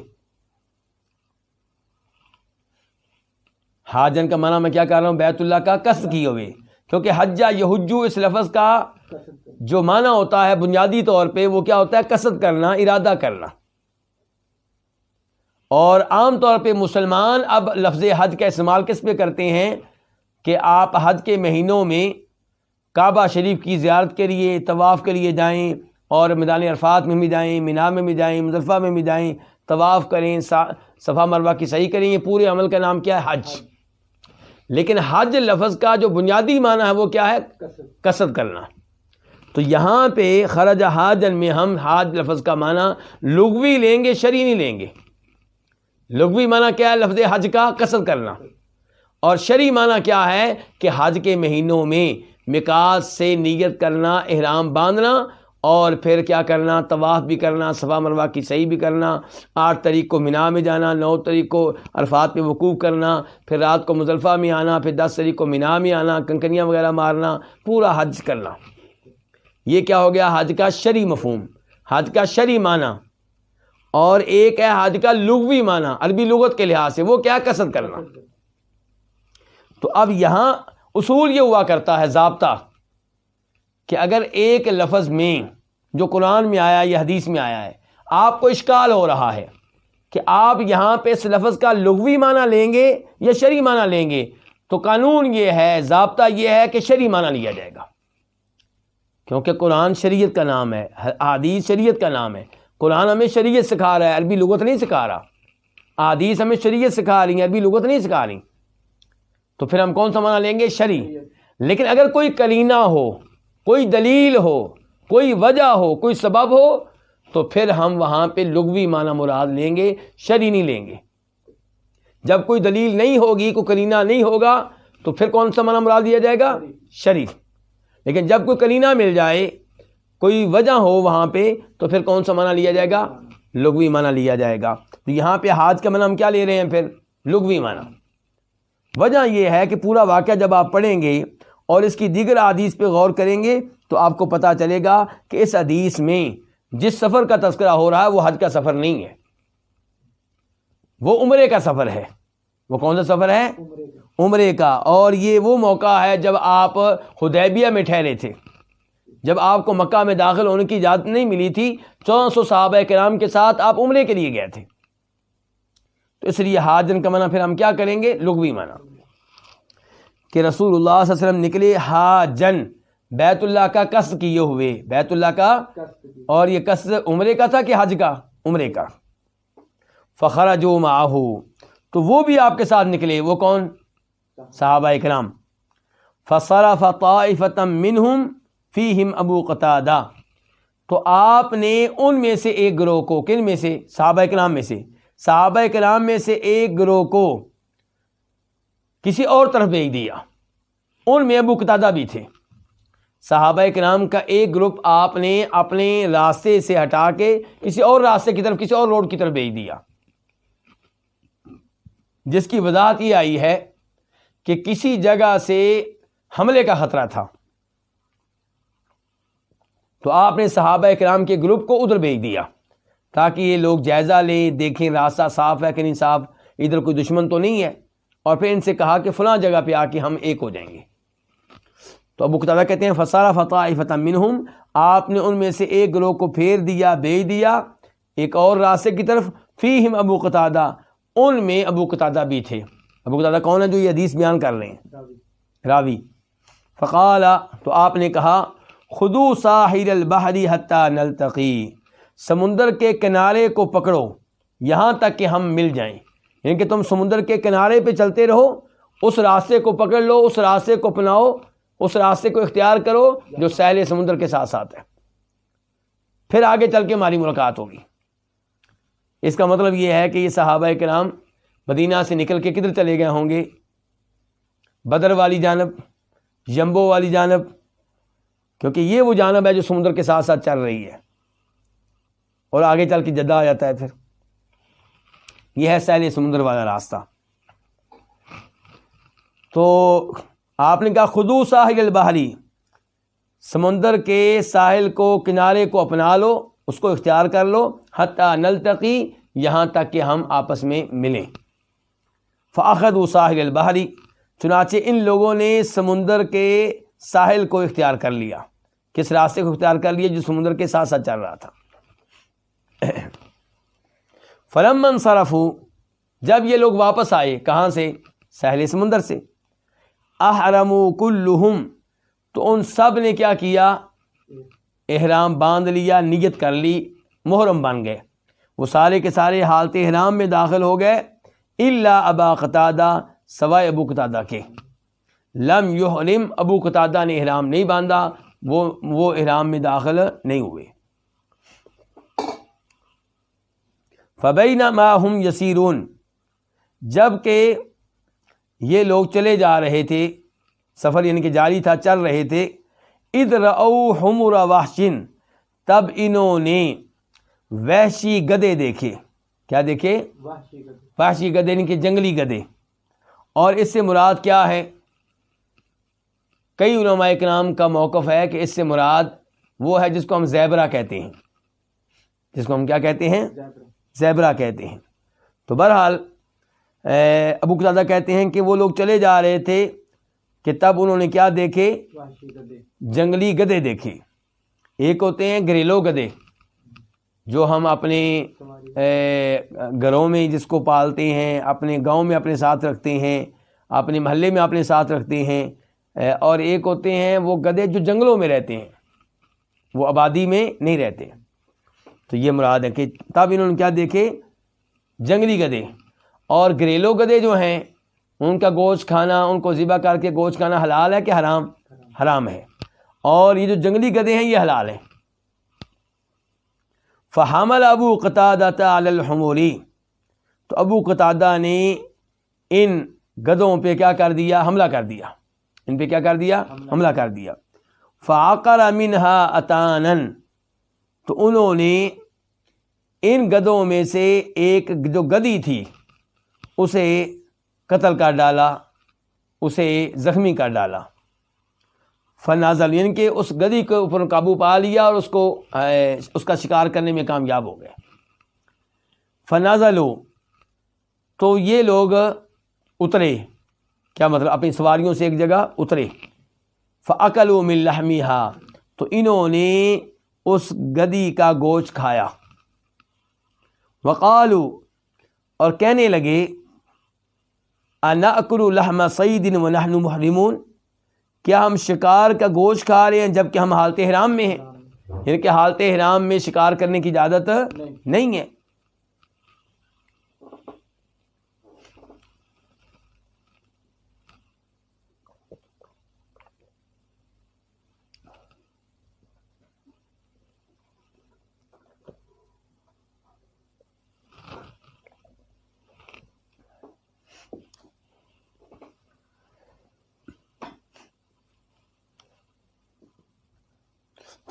حاجن کا معنی میں کیا کر رہا ہوں؟ بیت اللہ کا قصد کیے ہوئے۔ کیونکہ حجہ یہجو اس لفظ کا جو معنی ہوتا ہے بنیادی طور پہ وہ کیا ہوتا ہے؟ کسرت کرنا، ارادہ کرنا۔ اور عام طور پہ مسلمان اب لفظ حج کا استعمال کس پہ کرتے ہیں کہ آپ حج کے مہینوں میں کعبہ شریف کی زیارت کے لیے، طواف کے لیے جائیں اور میدان عرفات میں بھی جائیں، مینا میں بھی جائیں مظفہ میں بھی جائیں، طواف کریں صفا مروا کی صحیح کریں، یہ پورے عمل کا نام کیا ہے؟ حج۔ لیکن حج لفظ کا جو بنیادی معنی ہے وہ کیا ہے؟ کثرت کرنا۔ تو یہاں پہ خرج حاجن میں ہم حاج لفظ کا معنی لغوی لیں گے شری نہیں لیں گے۔ لغوی معنی کیا ہے؟ لفظ حج کا کثرت کرنا۔ اور شری معنی کیا ہے کہ حج کے مہینوں میں مکاس سے نیت کرنا، احرام باندھنا، اور پھر کیا کرنا؟ طواف بھی کرنا، صفا مروا کی صحیح بھی کرنا، آٹھ تاریخ کو مینا میں جانا، نو تاریخ کو عرفات پہ وقوف کرنا، پھر رات کو مضلفہ میں آنا، پھر دس تاریخ کو مینا میں آنا، کنکنیاں وغیرہ مارنا، پورا حج کرنا۔ یہ کیا ہو گیا؟ حج کا شری مفہوم۔ حج کا شری معنی۔ اور ایک ہے حج کا لغوی معنی، عربی لغت کے لحاظ سے، وہ کیا کسر کرنا؟ تو اب یہاں اصول یہ ہوا کرتا ہے، ضابطہ، کہ اگر ایک لفظ میں جو قرآن میں آیا یا حدیث میں آیا ہے، آپ کو اشکال ہو رہا ہے کہ آپ یہاں پہ اس لفظ کا لغوی معنی لیں گے یا شری معنی لیں گے، تو قانون یہ ہے، ضابطہ یہ ہے کہ شری معنی لیا جائے گا۔ کیونکہ قرآن شریعت کا نام ہے، حدیث شریعت کا نام ہے۔ قرآن ہمیں شریعت سکھا رہا ہے، عربی لغت نہیں سکھا رہا۔ حدیث ہمیں شریعت سکھا رہی ہیں، عربی لغت نہیں سکھا رہی۔ تو پھر ہم کون سا معنی لیں گے؟ شری لیکن اگر کوئی کرینہ ہو، کوئی دلیل ہو، کوئی وجہ ہو، کوئی سبب ہو، تو پھر ہم وہاں پہ لغوی معنی مراد لیں گے شری نہیں لیں گے۔ جب کوئی دلیل نہیں ہوگی، کوئی کرینہ نہیں ہوگا، تو پھر کون سا معنی مراد دیا جائے گا؟ شری لیکن جب کوئی کرینہ مل جائے کوئی وجہ ہو وہاں پہ، تو پھر کون سا معنی لیا جائے گا؟ لغوی معنی لیا جائے گا۔ تو یہاں پہ ہاتھ کا معنی ہم کیا لے رہے ہیں پھر؟ لغوی معنی۔ وجہ یہ ہے کہ پورا واقعہ جب آپ پڑھیں گے اور اس کی دیگر حدیث پہ غور کریں گے، تو آپ کو پتہ چلے گا کہ اس حدیث میں جس سفر کا تذکرہ ہو رہا ہے، وہ حج کا سفر نہیں ہے۔ وہ عمرے کا سفر ہے۔ وہ کون سا سفر ہے؟ عمرے کا۔ اور یہ وہ موقع ہے جب آپ حدیبیہ میں ٹھہرے تھے۔ جب آپ کو مکہ میں داخل ہونے کی اجازت نہیں ملی تھی، چودہ سو صحابہ کرام کے ساتھ آپ عمرے کے لیے گئے تھے۔ تو اس لیے حاجن کا منع پھر ہم کیا کریں گے؟ لغوی منع۔ کہ رسول اللہ صلی اللہ علیہ وسلم نکلے حاجن، بیت اللہ کا قصد کیے ہوئے۔ بیت اللہ کا اور یہ قصد عمرے کا تھا کہ حج کا؟ عمرے کا۔ فخر جو ماہو تو وہ بھی آپ کے ساتھ نکلے۔ وہ کون؟ صحابہ اکرام فصرا فتح منہم فی ہم ابو قطع تو آپ نے ان میں سے ایک گروہ کو کن میں سے؟ صحابہ کلام میں سے۔ صحابہ کلام میں سے ایک گروہ کو کسی اور طرف بھیج دیا۔ ان میں ابو قطع بھی تھے۔ صحابہ کرام کا ایک گروپ آپ نے اپنے راستے سے ہٹا کے کسی اور راستے کی طرف، کسی اور روڈ کی طرف بھیج دیا۔ جس کی وضاحت یہ آئی ہے کہ کسی جگہ سے حملے کا خطرہ تھا۔ تو آپ نے صحابہ کرام کے گروپ کو ادھر بھیج دیا تاکہ یہ لوگ جائزہ لیں، دیکھیں راستہ صاف ہے کہ نہیں صاف، ادھر کوئی دشمن تو نہیں ہے۔ اور پھر ان سے کہا کہ فلاں جگہ پہ آ کے ہم ایک ہو جائیں گے۔ تو ابو قطع کہتے ہیں فسارہ فتح فتح منہم، آپ نے ان میں سے ایک گروہ کو پھیر دیا، بھیج دیا۔ ایک اور راستے کی طرف فیم ابو قطع ان میں ابو قطع بھی تھے۔ ابو قطع کون ہے جو یہ حدیث بیان کر رہے ہیں؟ راوی۔ فقال تو آپ نے کہا خدو ساحر البحری حتیٰ نلتقی۔ سمندر کے کنارے کو پکڑو، یہاں تک کہ ہم مل جائیں۔ یعنی کہ تم سمندر کے کنارے پہ چلتے رہو، اس راستے کو پکڑ لو، اس راستے کو اپناؤ، اس راستے کو اختیار کرو جو سیل سمندر کے ساتھ ساتھ ہے۔ پھر آگے چل کے ہماری ملاقات ہوگی۔ اس کا مطلب یہ ہے کہ یہ صحابہ کے نام مدینہ سے نکل کے کدھر چلے گئے ہوں گے؟ بدر والی جانب، یمبو والی جانب کیونکہ یہ وہ جانب ہے جو سمندر کے ساتھ ساتھ چل رہی ہے۔ اور آگے چل کے جدہ آ جاتا ہے پھر۔ یہ ہے سیل سمندر والا راستہ۔ تو آپ نے کہا خدو ساحل البحری۔ سمندر کے ساحل کو، کنارے کو اپنا لو، اس کو اختیار کر لو۔ حتیٰ نلتقی، یہاں تک کہ ہم آپس میں ملیں۔ فاخد و ساحل البحری۔ چنانچہ ان لوگوں نے سمندر کے ساحل کو اختیار کر لیا۔ کس راستے کو اختیار کر لیا جو سمندر کے ساتھ ساتھ چل رہا تھا۔ فلم صرف جب یہ لوگ واپس آئے، کہاں سے؟ ساحل سمندر سے۔ احرم کلہم، تو ان سب نے کیا کیا؟ احرام باندھ لیا، نیت کر لی، محرم بن گئے۔ وہ سارے کے سارے حالت احرام میں داخل ہو گئے۔ اللہ ابا قطادہ، سوائے ابو قطادہ کے۔ لم یحرم، ابو قطادہ نے احرام نہیں باندھا۔ وہ وہ احرام میں داخل نہیں ہوئے۔ فبینہ ماہم یسیرون جبکہ یہ لوگ چلے جا رہے تھے سفر یعنی کہ جاری تھا چل رہے تھے۔ ادر او ہمر وحشن تب انہوں نے وحشی گدے دیکھے۔ کیا دیکھے؟ وحشی گدے یعنی کہ جنگلی گدے۔ اور اس سے مراد کیا ہے؟ کئی علماء اکرام کا موقف ہے کہ اس سے مراد وہ ہے جس کو ہم زیبرا کہتے ہیں۔ جس کو ہم کیا کہتے ہیں؟ زیبرا کہتے ہیں۔ تو بہرحال ابو قدادہ کہتے ہیں کہ وہ لوگ چلے جا رہے تھے کہ تب انہوں نے کیا دیکھے؟ جنگلی گدے دیکھے۔ ایک ہوتے ہیں گریلو گدے، جو ہم اپنے گھروں میں جس کو پالتے ہیں، اپنے گاؤں میں اپنے ساتھ رکھتے ہیں، اپنے محلے میں اپنے ساتھ رکھتے ہیں۔ اور ایک ہوتے ہیں وہ گدے جو جنگلوں میں رہتے ہیں، وہ آبادی میں نہیں رہتے۔ تو یہ مراد ہے کہ تب انہوں نے کیا دیکھے؟ جنگلی گدے۔ اور گریلو گدے جو ہیں، ان کا گوشت کھانا، ان کو ذبح کر کے گوشت کھانا حلال ہے کہ حرام؟ حرام ہے۔ اور یہ جو جنگلی گدے ہیں، یہ حلال ہیں۔ فہامل ابو قطع الحموری تو ابو قطع نے ان گدوں پہ کیا کر دیا؟ حملہ کر دیا۔ ان پہ کیا کر دیا؟ حملہ کر دیا۔ فاقر منہا اطان تو انہوں نے ان گدوں میں سے ایک جو گدی تھی، اسے قتل کر ڈالا، اسے زخمی کر ڈالا۔ فنازل یعنی کہ اس گدی کے اوپر قابو پا لیا اور اس کو اس کا شکار کرنے میں کامیاب ہو گئے۔ فنازل تو یہ لوگ اترے۔ کیا مطلب اپنی سواریوں سے ایک جگہ اترے۔ فعقل و تو انہوں نے اس گدی کا گوشت کھایا۔ وقالو اور کہنے لگے انا اکر الحمہ سعید و نحن محرمون؟ کیا ہم شکار کا گوشت کھا رہے ہیں جبکہ ہم حالت حرام میں ہیں؟ یعنی کہ حالت حرام میں شکار کرنے کی اجازت نہیں ہے۔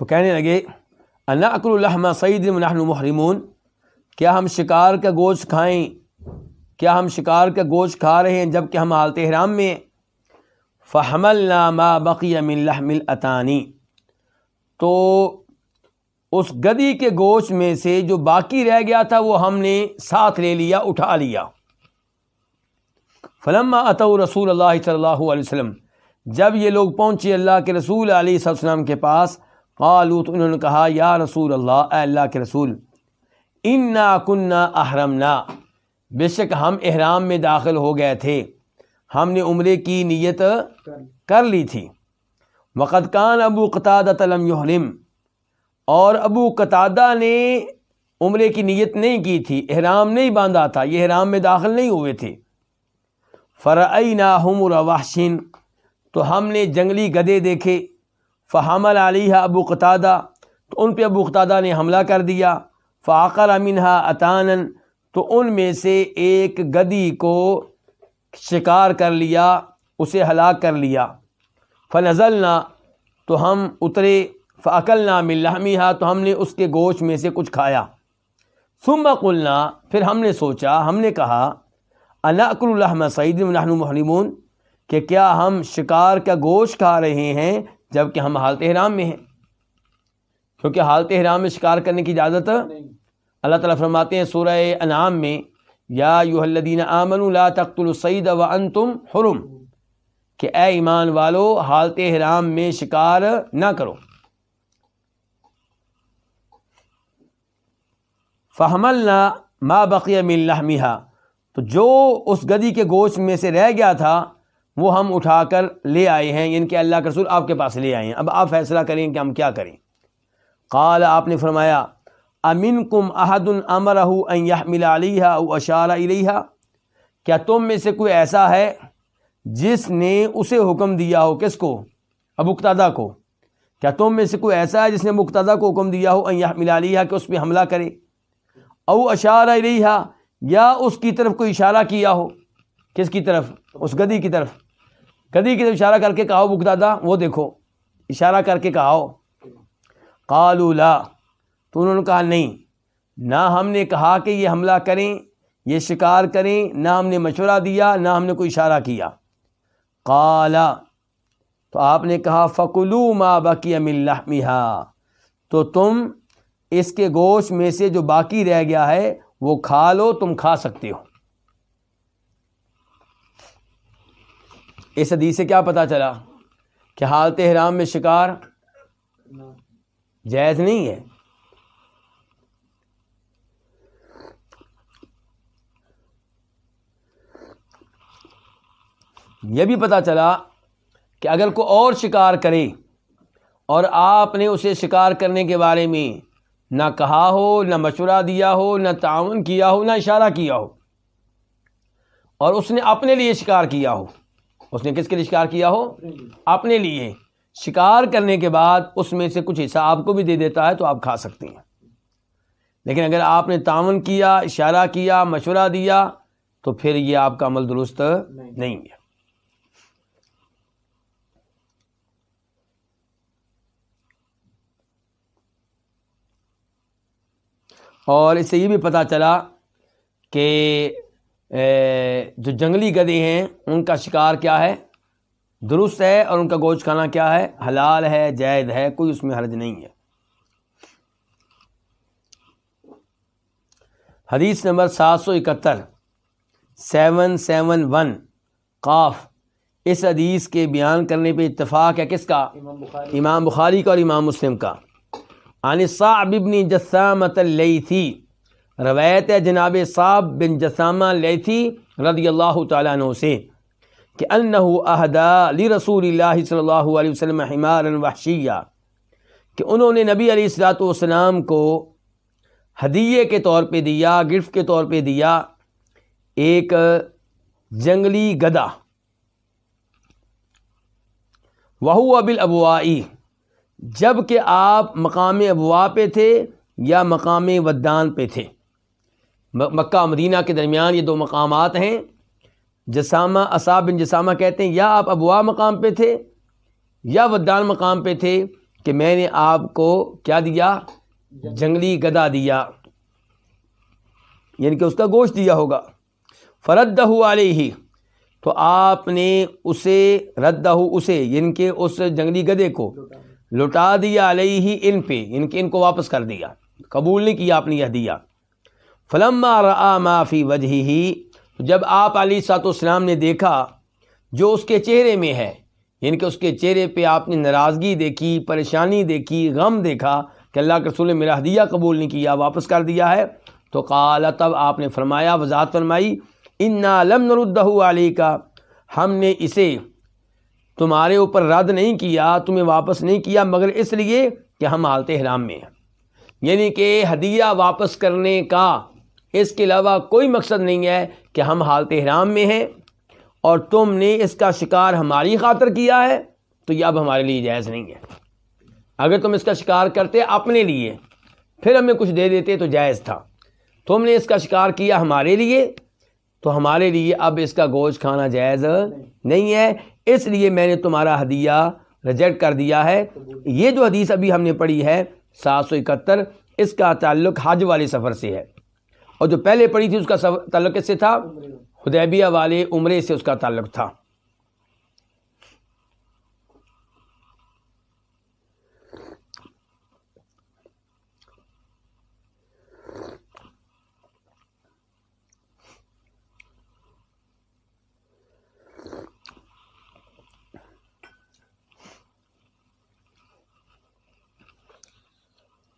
تو کہنے لگے اللہ اکر الحمہ سعید نحن محرمون؟ کیا ہم شکار کا گوشت کھائیں؟ کیا ہم شکار کا گوشت کھا رہے ہیں جبکہ ہم حالت حرام میں فہمل نامہ بقی امن لحمل اطانی تو اس گدی کے گوشت میں سے جو باقی رہ گیا تھا وہ ہم نے ساتھ لے لیا، اٹھا لیا۔ فلم اطو رسول اللہ صلی اللہ علیہ وسلم، جب یہ لوگ پہنچے اللہ کے رسول علیہ السلام کے پاس قالو تو انہوں نے کہا، یا رسول اللہ، اے اللہ کے رسول، انا کنہ احرم بے شک ہم احرام میں داخل ہو گئے تھے۔ ہم نے عمرے کی نیت کر لی تھی۔ وقت کان ابو قطع تلم یحرم اور ابو قطادہ نے عمرے کی نیت نہیں کی تھی، احرام نہیں باندھا تھا، یہ احرام میں داخل نہیں ہوئے تھے۔ فرعی نا تو ہم نے جنگلی گدے دیکھے۔ فحمل علیہ ابو قطادہ، تو ان پہ ابو قطادہ نے حملہ کر دیا۔ فاقر امنہا اطان تو ان میں سے ایک گدی کو شکار کر لیا، اسے ہلاک کر لیا۔ فنزل تو ہم اترے فعقل نا ملحمی تو ہم نے اس کے گوشت میں سے کچھ کھایا۔ ثم قلنا، پھر ہم نے سوچا، ہم نے کہا الاقر الحمہ سعید الحن محرمون، کہ کیا ہم شکار کا گوشت کھا رہے ہیں جبکہ ہم حالت احرام میں ہیں۔ کیونکہ حالت احرام میں شکار کرنے کی اجازت اللہ تعالیٰ فرماتے ہیں سورہ انعام میں یا یو الدین آمن لا تخت السعید و ان تم حرم۔ کہ اے ایمان والو حالت احرام میں شکار نہ کرو۔ فہمل نہ ماں بقیہ مل تو جو اس گدی کے گوشت میں سے رہ گیا تھا وہ ہم اٹھا کر لے آئے ہیں یعنی کہ اللہ کے رسول آپ کے پاس لے آئے ہیں۔ اب آپ فیصلہ کریں کہ ہم کیا کریں۔ قال، آپ نے فرمایا امن کم احد العمر ملا علیہ او اشارہ علیہ کیا تم میں سے کوئی ایسا ہے جس نے اسے حکم دیا ہو؟ کس کو؟ ابوقتادہ کو۔ کیا تم میں سے کوئی ایسا ہے جس نے مقتدہ کو حکم دیا ہو ملا علیہ کہ اس پہ حملہ کرے؟ او اشارہ علیہ یا اس کی طرف کوئی اشارہ کیا ہو؟ کس کی طرف؟ اس گدی کی طرف۔ گدی کی طرف اشارہ کر کے کہاؤ بک دادا وہ دیکھو۔ اشارہ کر کے کہاؤ۔ قالو لا، تو انہوں نے کہا نہیں۔ نہ ہم نے کہا کہ یہ حملہ کریں، یہ شکار کریں، نہ ہم نے مشورہ دیا، نہ ہم نے کوئی اشارہ کیا۔ قالا، تو آپ نے کہا، فکلو ما بقی ام تو تم اس کے گوشت میں سے جو باقی رہ گیا ہے، وہ کھا لو، تم کھا سکتے ہو۔ اس حدیث سے کیا پتا چلا کہ حالت حرام میں شکار جائز نہیں ہے؟ یہ بھی پتا چلا کہ اگر کوئی اور شکار کرے اور آپ نے اسے شکار کرنے کے بارے میں نہ کہا ہو، نہ مشورہ دیا ہو، نہ تعاون کیا ہو، نہ اشارہ کیا ہو اور اس نے اپنے لیے شکار کیا ہو۔ اس نے کس کے لیے شکار کیا ہو؟ اپنے لیے۔ شکار کرنے کے بعد اس میں سے کچھ حصہ آپ کو بھی دے دیتا ہے تو آپ کھا سکتے ہیں۔ لیکن اگر آپ نے تعاون کیا، اشارہ کیا، مشورہ دیا، تو پھر یہ آپ کا عمل درست نہیں ہے۔ اور اس سے یہ بھی پتہ چلا کہ جو جنگلی گدے ہیں ان کا شکار کیا ہے؟ درست ہے اور ان کا گوشت کھانا کیا ہے؟ حلال ہے جائد ہے کوئی اس میں حرج نہیں ہے۔ حدیث نمبر سات سو اکہتر سیون سیون ون قاف۔ اس حدیث کے بیان کرنے پہ اتفاق ہے کس کا؟ امام بخاری۔ کا اور امام مسلم کا۔ عن صعب بن جسامت اللیثی روایت ہے جناب صعب بن جسامہ لیثی رضی اللہ تعالیٰ عنہ سے کہ انہو اہدا لرسول اللہ صلی اللہ علیہ وسلم حمارا وحشیہ، کہ انہوں نے نبی علیہ السلاۃ والسلام کو ہدیے کے طور پہ دیا گفٹ کے طور پہ دیا ایک جنگلی گدا وہ ابل ابوائی جبکہ آپ مقام ابوا پہ تھے یا مقام ودان پہ تھے۔ مکہ مدینہ کے درمیان یہ دو مقامات ہیں۔ جسامہ اصاب بن جسامہ کہتے ہیں، یا آپ ابوا مقام پہ تھے یا ودان مقام پہ تھے کہ میں نے آپ کو کیا دیا؟ جنگلی گدا دیا۔ یعنی کہ اس کا گوشت دیا ہوگا۔ فرد علیہ ہی تو آپ نے اسے رد اسے یعنی کہ اس جنگلی گدے کو لٹا دیا علیہ ہی ان پہ یعنی ان کے ان کو واپس کر دیا۔ قبول نہیں کیا آپ نے یہ دیا۔ فلم معافی وجہ ہی جب آپ علی سات اسلام نے دیکھا جو اس کے چہرے میں ہے یعنی کہ اس کے چہرے پہ آپ نے ناراضگی دیکھی، پریشانی دیکھی، غم دیکھا کہ اللہ کے رسول نے میرا ہدیہ قبول نہیں کیا، واپس کر دیا ہے، تو قال، تب آپ نے فرمایا، وضاحت فرمائی ان لم نردہ علی کا ہم نے اسے تمہارے اوپر رد نہیں کیا، تمہیں واپس نہیں کیا، مگر اس لیے کہ ہم حالت احرام میں ہیں۔ یعنی کہ ہدیہ واپس کرنے کا اس کے علاوہ کوئی مقصد نہیں ہے کہ ہم حالت احرام میں ہیں اور تم نے اس کا شکار ہماری خاطر کیا ہے، تو یہ اب ہمارے لیے جائز نہیں ہے۔ اگر تم اس کا شکار کرتے اپنے لیے، پھر ہمیں کچھ دے دیتے تو جائز تھا۔ تم نے اس کا شکار کیا ہمارے لیے، تو ہمارے لیے اب اس کا گوشت کھانا جائز نہیں ہے۔ اس لیے میں نے تمہارا ہدیہ ریجیکٹ کر دیا ہے۔ یہ جو حدیث ابھی ہم نے پڑھی ہے، سات سو اکہتر، اس کا تعلق حج والے سفر سے ہے۔ اور جو پہلے پڑھی تھی اس کا تعلق کس سے تھا؟ خدیبیہ والے عمرے سے اس کا تعلق تھا۔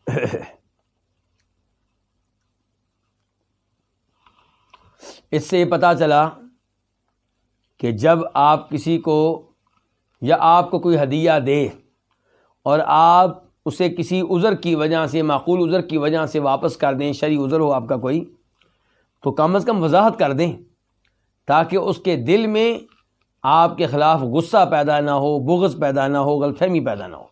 <laughs> اس سے یہ پتہ چلا کہ جب آپ کسی کو یا آپ کو کوئی ہدیہ دے اور آپ اسے کسی عذر کی وجہ سے، معقول عذر کی وجہ سے واپس کر دیں، شرعی عذر ہو آپ کا کوئی، تو کم از کم وضاحت کر دیں تاکہ اس کے دل میں آپ کے خلاف غصہ پیدا نہ ہو، بغض پیدا نہ ہو، غلط فہمی پیدا نہ ہو۔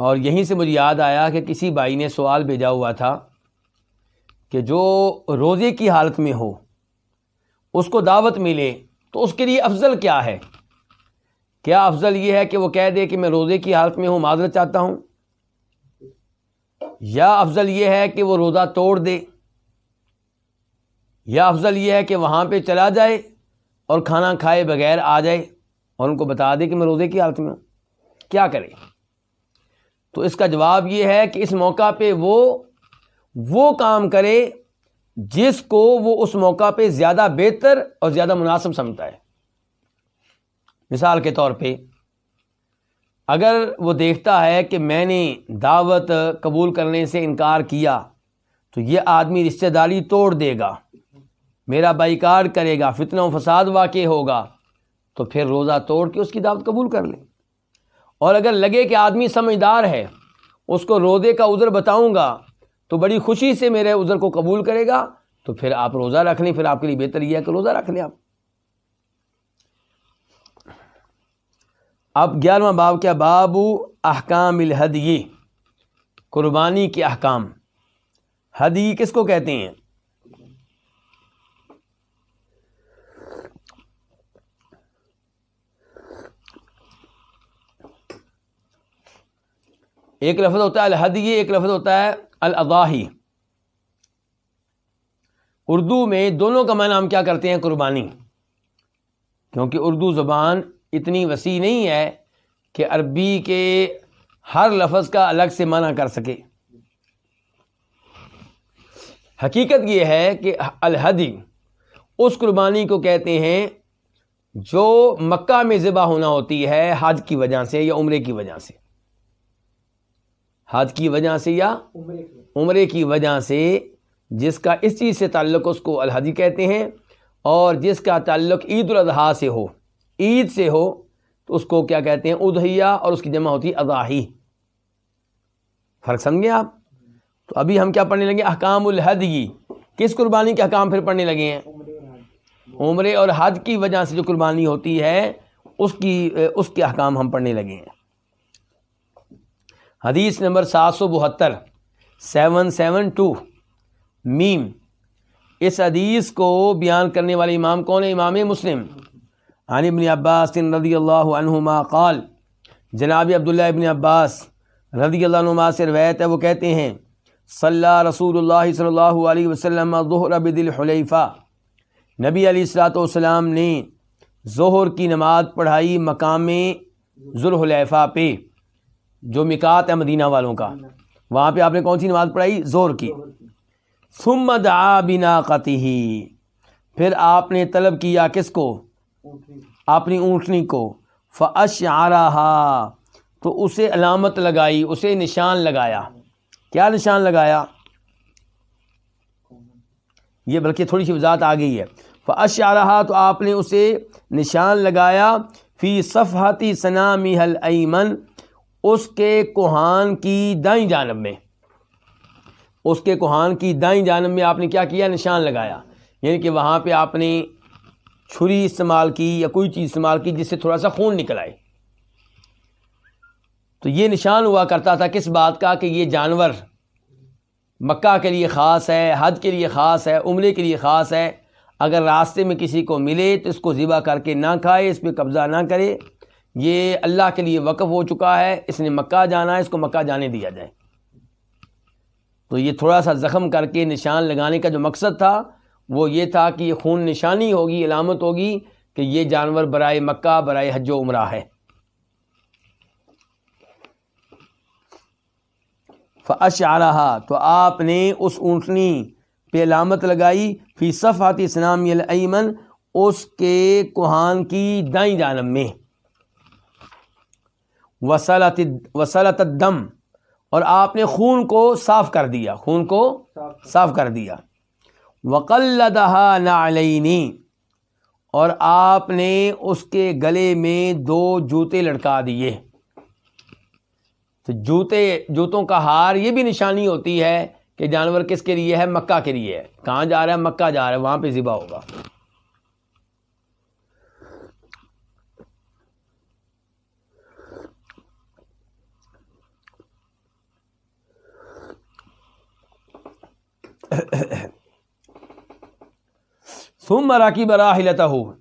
اور یہیں سے مجھے یاد آیا کہ کسی بھائی نے سوال بھیجا ہوا تھا کہ جو روزے کی حالت میں ہو، اس کو دعوت ملے تو اس کے لیے افضل کیا ہے؟ کیا افضل یہ ہے کہ وہ کہہ دے کہ میں روزے کی حالت میں ہوں، معذرت چاہتا ہوں؟ یا افضل یہ ہے کہ وہ روزہ توڑ دے؟ یا افضل یہ ہے کہ وہاں پہ چلا جائے اور کھانا کھائے بغیر آ جائے اور ان کو بتا دے کہ میں روزے کی حالت میں ہوں؟ کیا کرے؟ تو اس کا جواب یہ ہے کہ اس موقع پہ وہ وہ کام کرے جس کو وہ اس موقع پہ زیادہ بہتر اور زیادہ مناسب سمجھتا ہے۔ مثال کے طور پہ، اگر وہ دیکھتا ہے کہ میں نے دعوت قبول کرنے سے انکار کیا، تو یہ آدمی رشتہ داری توڑ دے گا، میرا بائیکار کرے گا، فتنہ و فساد واقع ہوگا، تو پھر روزہ توڑ کے اس کی دعوت قبول کر لیں اور اگر لگے کہ آدمی سمجھدار ہے، اس کو روزے کا عذر بتاؤں گا، تو بڑی خوشی سے میرے عذر کو قبول کرے گا، تو پھر آپ روزہ رکھ لیں، پھر آپ کے لیے بہتر یہ ہے کہ روزہ رکھ لیں آپ۔ اب گیارہواں باب کیا؟ بابو احکام الحدی قربانی کے احکام۔ حدی کس کو کہتے ہیں؟ ایک لفظ ہوتا ہے الحدی ایک لفظ ہوتا ہے الاضاحی اردو میں دونوں کا معنی ہم کیا کرتے ہیں؟ قربانی۔ کیونکہ اردو زبان اتنی وسیع نہیں ہے کہ عربی کے ہر لفظ کا الگ سے معنی کر سکے۔ حقیقت یہ ہے کہ الحدی اس قربانی کو کہتے ہیں جو مکہ میں ذبح ہونا ہوتی ہے حج کی وجہ سے یا عمرے کی وجہ سے۔ حج کی وجہ سے یا عمرے کی وجہ سے جس کا اس چیز سے تعلق اس کو الحدی کہتے ہیں اور جس کا تعلق عید الاضحیٰ سے ہو، عید سے ہو، تو اس کو کیا کہتے ہیں؟ ادہیا اور اس کی جمع ہوتی ہے اضاحی۔ فرق سمجھے آپ؟ تو ابھی ہم کیا پڑھنے لگے؟ احکام الحدی۔ کس قربانی کے احکام پھر پڑھنے لگے ہیں؟ عمرے اور حج کی وجہ سے جو قربانی ہوتی ہے، اس کی، اس کے احکام ہم پڑھنے لگے ہیں۔ حدیث نمبر سات سو بہتر، سیون سیون ٹو، میم۔ اس حدیث کو بیان کرنے والے امام کون ہے امام مسلم۔ عن ابن عباس رضی اللہ عنہما قال، جناب عبداللہ ابن عباس رضی اللہ عنہ سے روایت ہے، وہ کہتے ہیں، صلی رسول اللہ صلی اللہ علیہ وسلم ظہر بدل حلیفہ نبی علیہ السلاۃ والسلام نے ظہر کی نماز پڑھائی مقام ذوالحلیفہ پہ۔ جو مکات ہے مدینہ والوں کا، وہاں پہ آپ نے کون سی نماز پڑھائی؟ زور کی۔ ثم دعا بنا قطعی پھر آپ نے طلب کیا کس کو؟ اپنی اونٹنی کو۔ فش تو اسے علامت لگائی، اسے نشان لگایا۔ کیا نشان لگایا؟ یہ بلکہ تھوڑی سی وضاحت آ گئی ہے۔ فش تو آپ نے اسے نشان لگایا۔ فی صفحتی ثنامی حل ایمن اس کے کوہان کی دائیں جانب میں۔ اس کے کوہان کی دائیں جانب میں آپ نے کیا کیا؟ نشان لگایا۔ یعنی کہ وہاں پہ آپ نے چھری استعمال کی یا کوئی چیز استعمال کی جس سے تھوڑا سا خون نکل آئے۔ تو یہ نشان ہوا کرتا تھا کس بات کا؟ کہ یہ جانور مکہ کے لیے خاص ہے حد کے لیے خاص ہے، عمرے کے لیے خاص ہے۔ اگر راستے میں کسی کو ملے تو اس کو ذبح کر کے نہ کھائے، اس پہ قبضہ نہ کرے۔ یہ اللہ کے لیے وقف ہو چکا ہے، اس نے مکہ جانا ہے، اس کو مکہ جانے دیا جائے۔ تو یہ تھوڑا سا زخم کر کے نشان لگانے کا جو مقصد تھا، وہ یہ تھا کہ یہ خون نشانی ہوگی، علامت ہوگی کہ یہ جانور برائے مکہ، برائے حج و عمرہ ہے۔ فش آ رہا تو آپ نے اس اونٹنی پہ علامت لگائی فی صفحات اسلامی الایمن اس کے کوہان کی دائیں جانب میں۔ وسلط وسلط دم اور آپ نے خون کو صاف کر دیا، خون کو صاف کر دیا۔ وقلدہ نعلینی۔ اور آپ نے اس کے گلے میں دو جوتے لڑکا دیے۔ تو جوتے، جوتوں کا ہار، یہ بھی نشانی ہوتی ہے کہ جانور کس کے لیے ہے؟ مکہ کے لیے ہے۔ کہاں جا رہا ہے؟ مکہ جا رہا ہے، وہاں پہ ذبح ہوگا۔ سم مراکی برا ہلتا ہو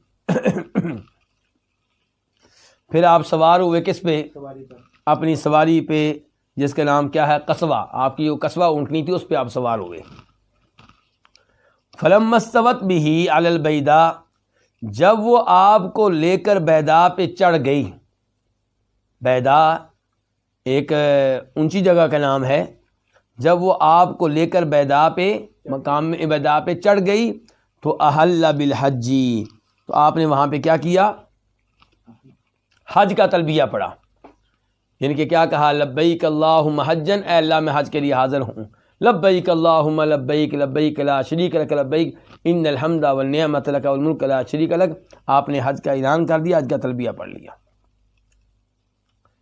پھر آپ سوار ہوئے کس پہ؟ اپنی سواری پہ، جس کا نام کیا ہے؟ قصبہ۔ آپ کی جو قصبہ اونٹنی تھی، اس پہ آپ سوار ہوئے۔ فلم مستوت بھی ہی البیدا جب وہ آپ کو لے کر بیدا پہ چڑھ گئی۔ بیدا ایک اونچی جگہ کا نام ہے۔ جب وہ آپ کو لے کر بیدا پہ، مقام میں بیدا پہ چڑھ گئی، تو احل بالحجی تو آپ نے وہاں پہ کیا کیا؟ حج کا تلبیہ پڑھا۔ یعنی کہ کیا کہا؟ لبیک اللہ حجن اے اللہ میں حج کے لیے حاضر ہوں۔ لبیک اللہ لبیک لبیک، لا شریک لک، لبیک، ان الحمد والنعمت لک والملک، لا شریک لک۔ آپ نے حج کا اعلان کر دیا، حج کا تلبیہ پڑھ لیا۔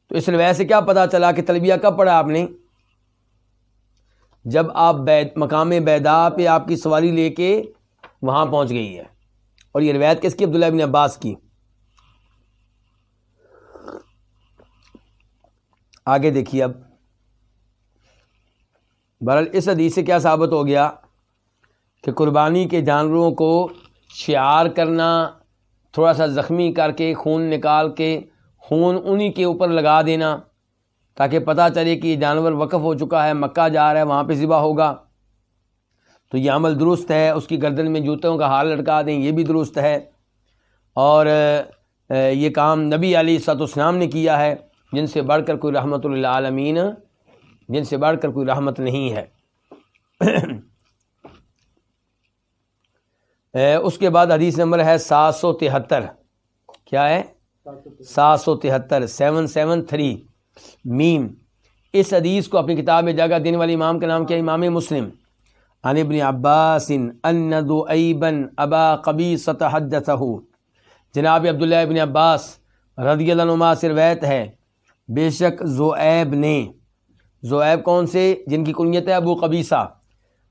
تو اس لیے ویسے کیا پتا چلا کہ تلبیہ کب پڑھا آپ نے؟ جب آپ بید مقام بیدا پہ آپ کی سواری لے کے وہاں پہنچ گئی ہے۔ اور یہ روایت کس کی؟ عبداللہ ابن عباس کی۔ آگے دیکھیے اب۔ برحال اس حدیث سے کیا ثابت ہو گیا کہ قربانی کے جانوروں کو شعار کرنا، تھوڑا سا زخمی کر کے، خون نکال کے، خون انہی کے اوپر لگا دینا تاکہ پتہ چلے کہ یہ جانور وقف ہو چکا ہے، مکہ جا رہا ہے، وہاں پہ ذبح ہوگا۔ تو یہ عمل درست ہے، اس کی گردن میں جوتوں کا حال لٹکا دیں، یہ بھی درست ہے۔ اور یہ کام نبی علی سات اسلام نے کیا ہے، جن سے بڑھ کر کوئی رحمت اللہ عالمین جن سے بڑھ کر کوئی رحمت نہیں ہے۔ اس کے بعد حدیث نمبر ہے سات سو تہتر۔ کیا ہے؟ سات سو تہتر، سیون سیون تھری۔ میم۔ اس حدیث کو اپنی کتاب میں جگہ دینے والے امام کا نام کیا امام مسلم۔ عن ابن عباس ان ایبن ابا قبی حدثہ۔ جناب عبداللہ ابن عباس رضی اللہ عنہ سے روایت ہے، بے شک زویب نے۔ زویب کون سے؟ جن کی کنیت ہے ابو قبیصہ۔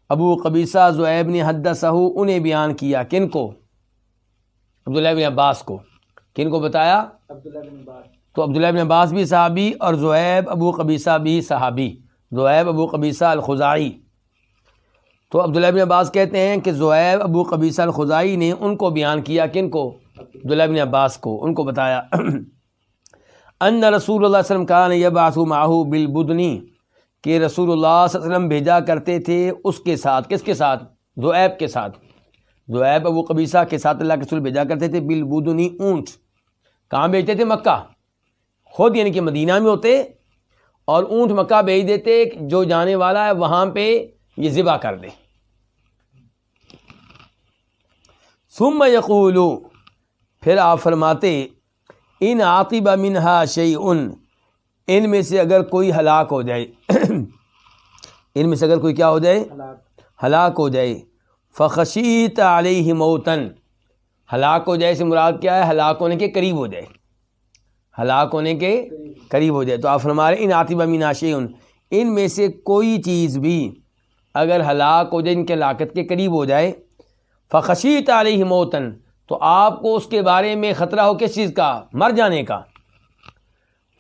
ابو قبیصہ زویب نے حد سہو انہیں بیان کیا۔ کن کو؟ عبداللہ بن عباس کو۔ کن کو بتایا؟ تو عبداللہ بن عباس بھی صحابی اور زویب ابو قبیصہ بھی صحابی زویب ابو قبیصہ الخزائی تو عبداللہ بن عباس کہتے ہیں کہ زویب ابو قبیصہ الخزائی نے ان کو بیان کیا، کن کو؟ عبداللہ بن عباس کو، ان کو بتایا۔ <clears throat> ان رسول اللہ علیہ وسلم کان یبعث معه بالبدنی کہ رسول اللہ صلی اللہ علیہ وسلم بھیجا کرتے تھے اس کے ساتھ، کس کے ساتھ؟ زعیب کے ساتھ۔ زعیب ابو قبیصہ کے ساتھ اللہ کے رسول بھیجا کرتے تھے بالبدنی اونٹ۔ کہاں بھیجتے تھے؟ مکہ۔ خود یعنی کہ مدینہ میں ہوتے اور اونٹ مکہ بھیج دیتے جو جانے والا ہے وہاں پہ یہ ذبح کر دے ثم یقولو پھر آپ فرماتے ان عاقبہ منہا شعی ان ان میں سے اگر کوئی ہلاک ہو جائے۔ <clears throat> ان میں سے اگر کوئی کیا ہو جائے؟ ہلاک۔ ہو جائے۔ فخشیت علیہ موتن ہلاک ہو جائے سے مراد کیا ہے؟ ہلاک ہونے کے قریب ہو جائے۔ ہلاک ہونے کے قریب ہو جائے۔ تو آپ فرمارے ان عاطبہ مینا ان ان میں سے کوئی چیز بھی اگر ہلاک ہو جائے، ان کے ہلاکت کے قریب ہو جائے، فخشیت علیہ موتن، تو آپ کو اس کے بارے میں خطرہ ہو کس چیز کا؟ مر جانے کا۔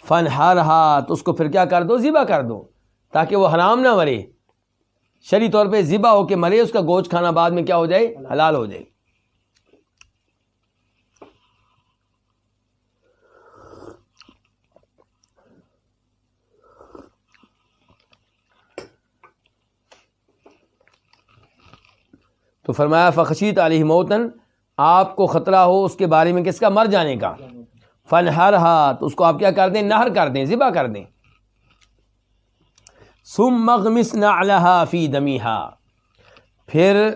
فن ہر ہاتھ اس کو پھر کیا کر دو؟ ذبح کر دو، تاکہ وہ حرام نہ مرے۔ شری طور پہ ذبح ہو کے مرے، اس کا گوشت کھانا بعد میں کیا ہو جائے؟ حلال ہو جائے۔ تو فرمایا فخشیت علیہ موتن آپ کو خطرہ ہو اس کے بارے میں کس کا مر جانے کا۔ فن ہر ہاتھ اس کو آپ کیا کر دیں؟ نہر کر دیں، ذبح کر دیں۔ سم مغمس نہ فی دمیہا پھر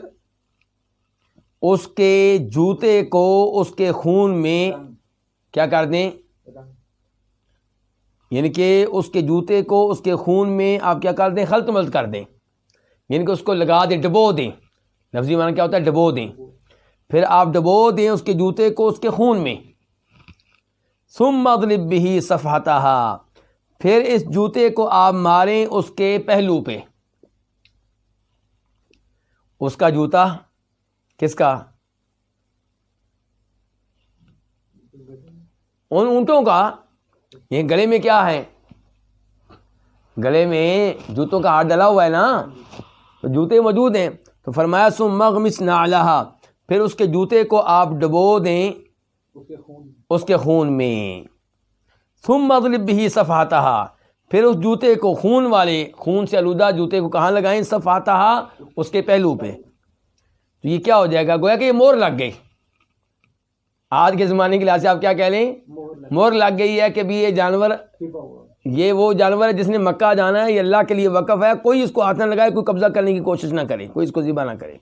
اس کے جوتے کو اس کے خون میں کیا کر دیں؟ یعنی کہ اس کے جوتے کو اس کے خون میں آپ کیا کر دیں؟ خلط ملت کر دیں۔ یعنی کہ اس کو لگا دیں، ڈبو دیں۔ لفظی معنی کیا ہوتا ہے؟ ڈبو دیں۔ پھر آپ ڈبو دیں اس کے جوتے کو اس کے خون میں۔ سم مغلب بھی صفحتہ پھر اس جوتے کو آپ ماریں اس کے پہلو پہ۔ اس کا جوتا کس کا؟ ان اونٹوں کا۔ یہ گلے میں کیا ہے؟ گلے میں جوتوں کا ہاتھ ڈلا ہوا ہے نا۔ تو جوتے موجود ہیں۔ تو فرمایا سم مغمس نہ پھر اس کے جوتے کو آپ ڈبو دیں اس کے خون میں۔ تم مغلب بھی صفاتا پھر اس جوتے کو خون والے خون سے آلودہ جوتے کو کہاں لگائیں؟ صفاتا اس کے پہلو پہ۔ تو یہ کیا ہو جائے گا؟ گویا کہ یہ مور لگ گئی۔ آج کے زمانے کے لحاظ سے آپ کیا کہہ لیں؟ مور لگ گئی۔ ہے کہ بھی یہ جانور یہ وہ جانور ہے جس نے مکہ جانا ہے، یہ اللہ کے لیے وقف ہے۔ کوئی اس کو ہاتھ نہ لگائے، کوئی قبضہ کرنے کی کوشش نہ کرے، کوئی اس کو ذبح نہ کرے۔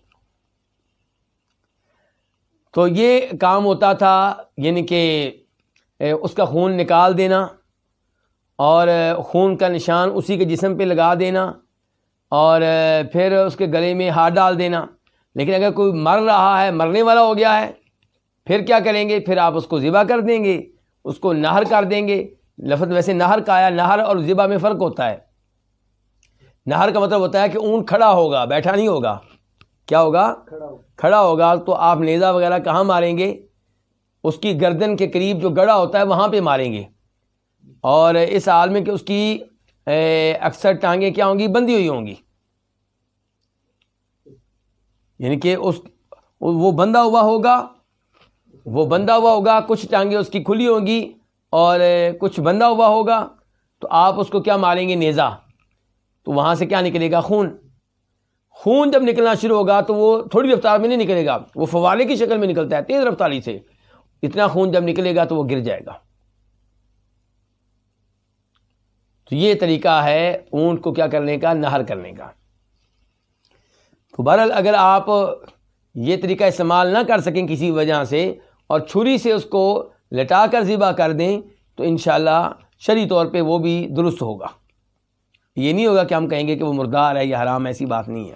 تو یہ کام ہوتا تھا یعنی کہ اس کا خون نکال دینا اور خون کا نشان اسی کے جسم پہ لگا دینا اور پھر اس کے گلے میں ہاتھ ڈال دینا۔ لیکن اگر کوئی مر رہا ہے، مرنے والا ہو گیا ہے، پھر کیا کریں گے؟ پھر آپ اس کو ذبح کر دیں گے، اس کو نہر کر دیں گے۔ لفظ ویسے نہر کا آیا، نہر اور ذبح میں فرق ہوتا ہے۔ نہر کا مطلب ہوتا ہے کہ اونٹ کھڑا ہوگا، بیٹھا نہیں ہوگا۔ کیا ہوگا؟ کھڑا ہوگا۔ تو آپ نیزا وغیرہ کہاں ماریں گے؟ اس کی گردن کے قریب جو گڑا ہوتا ہے، وہاں پہ ماریں گے۔ اور اس حال میں کہ اس کی اکثر ٹانگیں کیا ہوں گی؟ بندی ہوئی ہوں گی۔ یعنی کہ اس، وہ بندہ ہوا ہوگا، وہ بندہ ہوا ہوگا، کچھ ٹانگیں اس کی کھلی ہوں گی۔ اور کچھ بندہ ہوا ہوگا تو آپ اس کو کیا ماریں گے؟ نیزا تو وہاں سے کیا نکلے گا؟ خون۔ خون جب نکلنا شروع ہوگا تو وہ تھوڑی رفتار میں نہیں نکلے گا۔ وہ فوالے کی شکل میں نکلتا ہے، تیز رفتاری سے۔ اتنا خون جب نکلے گا تو وہ گر جائے گا۔ تو یہ طریقہ ہے اونٹ کو کیا کرنے کا؟ نہر کرنے کا۔ تو بہرحال اگر آپ یہ طریقہ استعمال نہ کر سکیں کسی وجہ سے اور چھری سے اس کو لٹا کر ذبح کر دیں تو انشاءاللہ شرعی طور پہ وہ بھی درست ہوگا۔ یہ نہیں ہوگا کہ ہم کہیں گے کہ وہ مردار ہے یا حرام ایسی بات نہیں ہے۔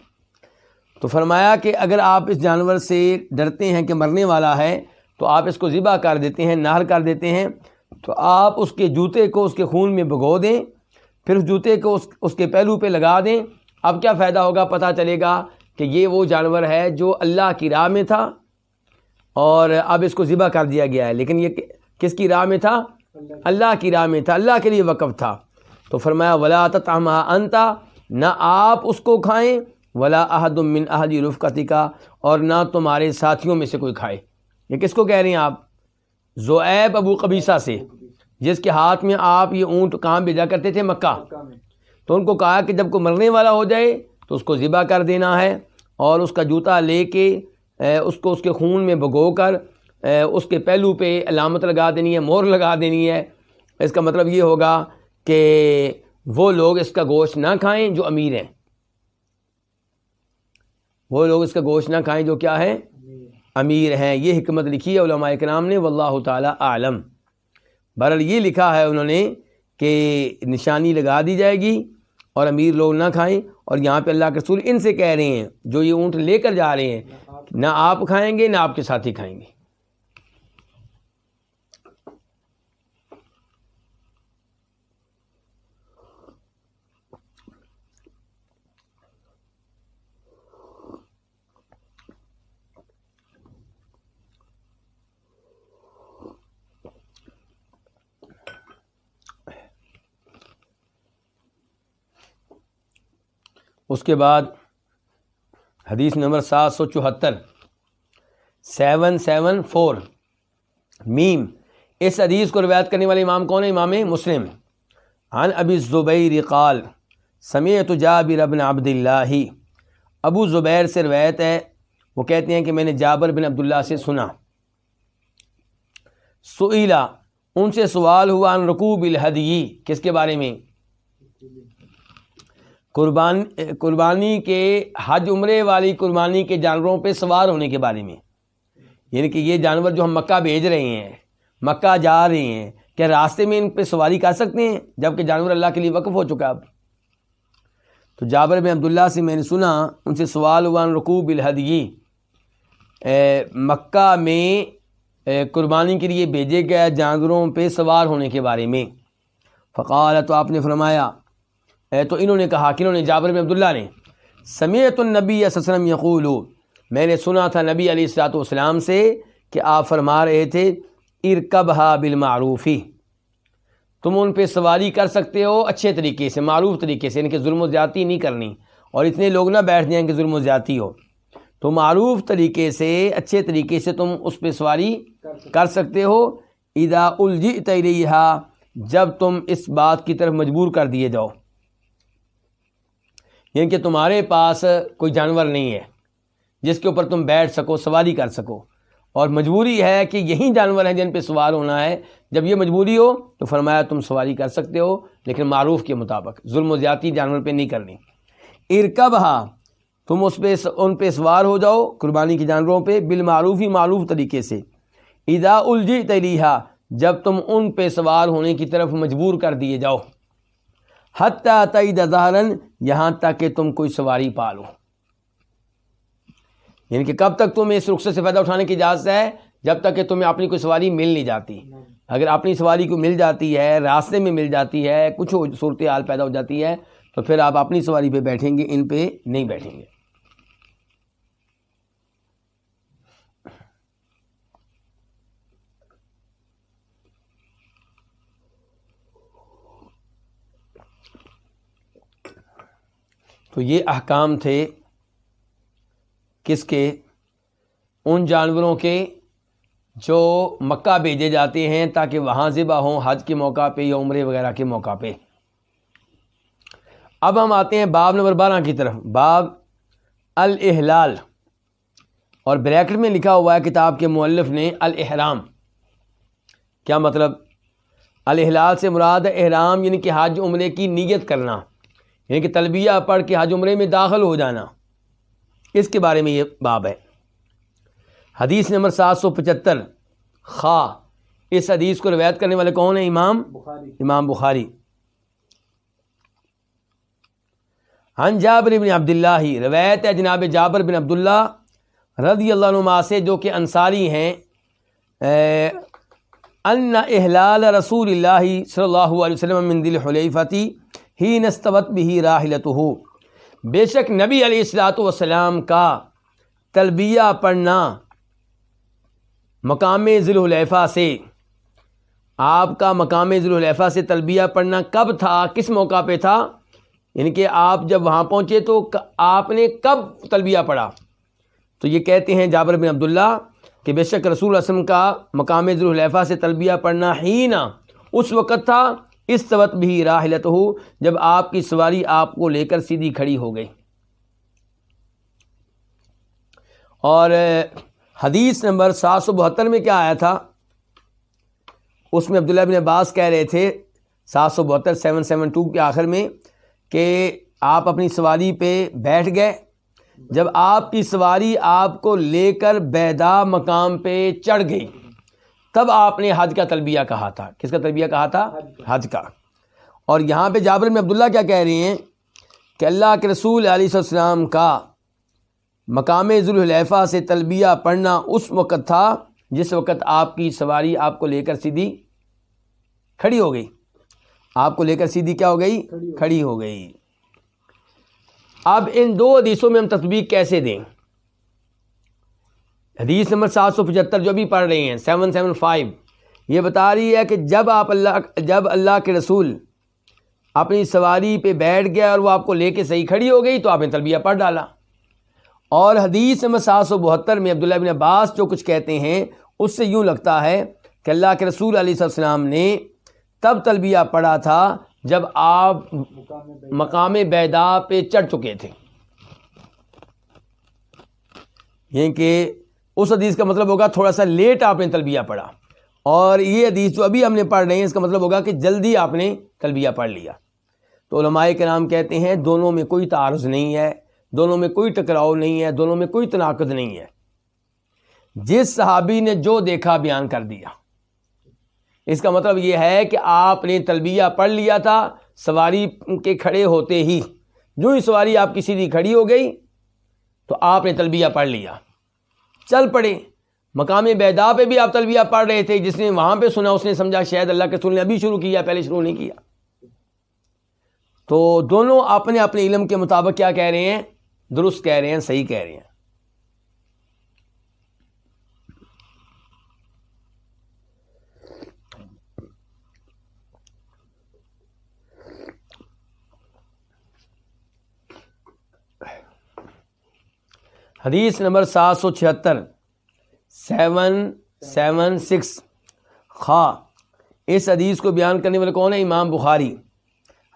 تو فرمایا کہ اگر آپ اس جانور سے ڈرتے ہیں کہ مرنے والا ہے، تو آپ اس کو ذبح کر دیتے ہیں، نہر کر دیتے ہیں۔ تو آپ اس کے جوتے کو اس کے خون میں بھگو دیں، پھر اس جوتے کو اس اس کے پہلو پہ لگا دیں۔ اب کیا فائدہ ہوگا؟ پتہ چلے گا کہ یہ وہ جانور ہے جو اللہ کی راہ میں تھا۔ اور اب اس کو ذبح کر دیا گیا ہے۔ لیکن یہ کس کی راہ میں تھا؟ اللہ کی راہ میں تھا۔ اللہ کے لیے وقف تھا۔ تو فرمایا، ولا تما انتا نہ آپ اس کو کھائیں، ولا احد من احدی رفقتی کا اور نہ تمہارے ساتھیوں میں سے کوئی کھائے۔ یہ کس کو کہہ رہے ہیں آپ؟ زعیب ابو قبیصہ سے۔ جس کے ہاتھ میں آپ یہ اونٹ کام بھیجا کرتے تھے؟ مکہ۔ تو ان کو کہا کہ جب کوئی مرنے والا ہو جائے تو اس کو ذبح کر دینا ہے۔ اور اس کا جوتا لے کے اس کو اس کے خون میں بھگو کر اس کے پہلو پہ علامت لگا دینی ہے مور لگا دینی ہے۔ اس کا مطلب یہ ہوگا کہ وہ لوگ اس کا گوشت نہ کھائیں جو امیر ہیں۔ وہ لوگ اس کا گوشت نہ کھائیں جو کیا ہے؟ امیر ہیں۔ یہ حکمت لکھی ہے علماء کرام نے، واللہ تعالی عالم بہرحال یہ لکھا ہے انہوں نے کہ نشانی لگا دی جائے گی اور امیر لوگ نہ کھائیں۔ اور یہاں پہ اللہ کے رسول ان سے کہہ رہے ہیں، جو یہ اونٹ لے کر جا رہے ہیں۔ نہ آپ کھائیں گے نہ آپ کے ساتھی کھائیں گے۔ اس کے بعد حدیث نمبر سات سو چوہتر۔ Seven seven four. میم۔ اس حدیث کو روایت کرنے والے امام کون ہے امام مسلم۔ عن ابی زبیر قال سمیت جابر ابن عبد اللہ ابو زبیر سے روایت ہے، وہ کہتے ہیں کہ میں نے جابر بن عبداللہ سے سنا۔ سئیلا، ان سے سوال ہوا ان رقوب الحدی کس کے بارے میں؟ قربان، قربانی کے حج عمرے والی قربانی کے جانوروں پہ سوار ہونے کے بارے میں۔ یعنی کہ یہ جانور جو ہم مکہ بھیج رہے ہیں، مکہ جا رہے ہیں، کیا راستے میں ان پہ سواری کر سکتے ہیں؟ جبکہ جانور اللہ کے لیے وقف ہو چکا اب۔ تو جابر بن عبداللہ سے میں نے سنا، ان سے سوال ہوا رقوب الحدی مکہ میں قربانی کے لیے بھیجے گئے جانوروں پہ سوار ہونے کے بارے میں۔ فقال تو آپ نے فرمایا تو انہوں نے کہا کہ انہوں نے جابر بن عبداللہ نے، سمیت النبی وسلم یقول، میں نے سنا تھا نبی علیہ السلاۃ والسلام سے کہ آپ فرما رہے تھے ارکب ہا بالمعروفی تم ان پہ سواری کر سکتے ہو اچھے طریقے سے، معروف طریقے سے، ان کے ظلم و زیادتی نہیں کرنی، اور اتنے لوگ نہ بیٹھ جائیں کہ ظلم و زیادتی ہو۔ تو معروف طریقے سے، اچھے طریقے سے تم اس پہ سواری کر سکتے ہو۔ ادا الجی تیرہ جب تم اس بات کی طرف مجبور کر دیے جاؤ۔ یعنی کہ تمہارے پاس کوئی جانور نہیں ہے، جس کے اوپر تم بیٹھ سکو، سواری کر سکو۔ اور مجبوری ہے کہ یہی جانور ہیں جن پہ سوار ہونا ہے۔ جب یہ مجبوری ہو تو فرمایا تم سواری کر سکتے ہو، لیکن معروف کے مطابق۔ ظلم و زیادتی جانور پہ نہیں کرنی۔ ارکب ہاں تم اس پہ ان پہ سوار ہو جاؤ قربانی کے جانوروں پہ بالمعروف ہی معروف طریقے سے۔ ادا الجی تریحا جب تم ان پہ سوار ہونے کی طرف مجبور کر دیے جاؤ۔ حتیٰ تعید دہارن یہاں تک کہ تم کوئی سواری پالو۔ یعنی کہ کب تک تمہیں اس رخصت سے فائدہ اٹھانے کی اجازت ہے؟ جب تک کہ تمہیں اپنی کوئی سواری مل نہیں جاتی۔ اگر اپنی سواری کو مل جاتی ہے، راستے میں مل جاتی ہے، کچھ صورت حال پیدا ہو جاتی ہے، تو پھر آپ اپنی سواری پہ بیٹھیں گے، ان پہ نہیں بیٹھیں گے۔ تو یہ احکام تھے کس کے؟ ان جانوروں کے جو مکہ بھیجے جاتے ہیں تاکہ وہاں ذبح ہوں حج کے موقع پہ یا عمرے وغیرہ کے موقع پہ۔ اب ہم آتے ہیں باب نمبر بارہ کی طرف۔ باب الحلال اور بریکٹ میں لکھا ہوا ہے کتاب کے مؤلف نے الحرام کیا مطلب؟ الحلال سے مراد احرام یعنی کہ حج عمرے کی نیت کرنا۔ یعنی کہ تلبیہ پڑھ کے حج عمرے میں داخل ہو جانا اس کے بارے میں یہ باب ہے۔ حدیث نمبر سات سو پچہتر خا اس حدیث کو روایت کرنے والے کون ہیں؟ امام بخاری۔ امام بخاری۔ ہن جابر بن عبداللہ روایت ہے جناب جابر بن عبداللہ رضی اللہ عنہ سے جو کہ انصاری ہیں۔ ان احلال رسول اللہ صلی اللہ علیہ وسلم من دل حلیفتی ہی نستوت بھی راہلت ہو بے شک نبی علیہ السلاۃ والسلام کا تلبیہ پڑھنا مقام ذوالحلیفہ سے، آپ کا مقام ذوالحلیفہ سے تلبیہ پڑھنا کب تھا؟ کس موقع پہ تھا؟ یعنی کہ آپ جب وہاں پہنچے تو آپ نے کب تلبیہ پڑھا؟ تو یہ کہتے ہیں جابر بن عبداللہ کہ بے شک رسول اسم کا مقام ذوالحلیفہ سے تلبیہ پڑھنا ہی نہ اس وقت تھا اس وقت بھی راہلت ہو جب آپ کی سواری آپ کو لے کر سیدھی کھڑی ہو گئی۔ اور حدیث نمبر سات سو بہتر میں کیا آیا تھا؟ اس میں عبداللہ بن عباس کہہ رہے تھے سات سو بہتر سیون سیون ٹو کے آخر میں کہ آپ اپنی سواری پہ بیٹھ گئے۔ جب آپ کی سواری آپ کو لے کر بیدا مقام پہ چڑھ گئی۔ تب آپ نے حج کا تلبیہ کہا تھا۔ کس کا تلبیہ کہا تھا؟ حج کا۔ اور یہاں پہ جابر میں عبداللہ کیا کہہ رہی ہیں کہ اللہ کے رسول علیہ السلام کا مقام ذوالحلیفہ سے تلبیہ پڑھنا اس وقت تھا جس وقت آپ کی سواری آپ کو لے کر سیدھی کھڑی ہو گئی۔ آپ کو لے کر سیدھی کیا ہو گئی۔ کھڑی ہو گئی۔ اب ان دو حدیثوں میں ہم تطبیق کیسے دیں؟ حدیث نمبر سات سو پچہتر جو بھی پڑھ رہے ہیں، سیون سیون فائیو۔ یہ بتا رہی ہے کہ جب آپ اللہ، جب اللہ کے رسول اپنی سواری پہ بیٹھ گیا اور وہ آپ کو لے کے صحیح کھڑی ہو گئی تو آپ نے تلبیہ پڑھ ڈالا۔ اور حدیث نمبر سات سو بہتر میں عبداللہ بن عباس جو کچھ کہتے ہیں، اس سے یوں لگتا ہے کہ اللہ کے رسول علیہ السلام نے تب تلبیہ پڑھا تھا جب آپ مقام بیدا پہ چڑھ چکے تھے۔ یعنی کہ اس حدیث کا مطلب ہوگا تھوڑا سا لیٹ آپ نے تلبیہ پڑھا۔ اور یہ حدیث جو ابھی ہم نے پڑھ رہے ہیں، اس کا مطلب ہوگا کہ جلدی آپ نے تلبیہ پڑھ لیا۔ تو علماء کے نام کہتے ہیں، دونوں میں کوئی تعارض نہیں ہے، دونوں میں کوئی ٹکراؤ نہیں ہے، دونوں میں کوئی تناقض نہیں ہے۔ جس صحابی نے جو دیکھا، بیان کر دیا۔ اس کا مطلب یہ ہے کہ آپ نے تلبیہ پڑھ لیا تھا، سواری کے کھڑے ہوتے ہی۔ جو ہی سواری آپ کی سیدھی کھڑی ہو گئی، تو آپ نے تلبیہ پڑھ لیا۔ چل پڑے۔ مقام بیدا پہ بھی آپ تلبیہ پڑھ رہے تھے، جس نے وہاں پہ سنا، اس نے سمجھا شاید اللہ کے سن نے ابھی شروع کیا، پہلے شروع نہیں کیا۔ تو دونوں اپنے اپنے علم کے مطابق کیا کہہ رہے ہیں؟ درست کہہ رہے ہیں، صحیح کہہ رہے ہیں۔ حدیث نمبر سات سو چھہتر۔ Seven seven, six. خا، اس حدیث کو بیان کرنے والے کون ہے امام بخاری۔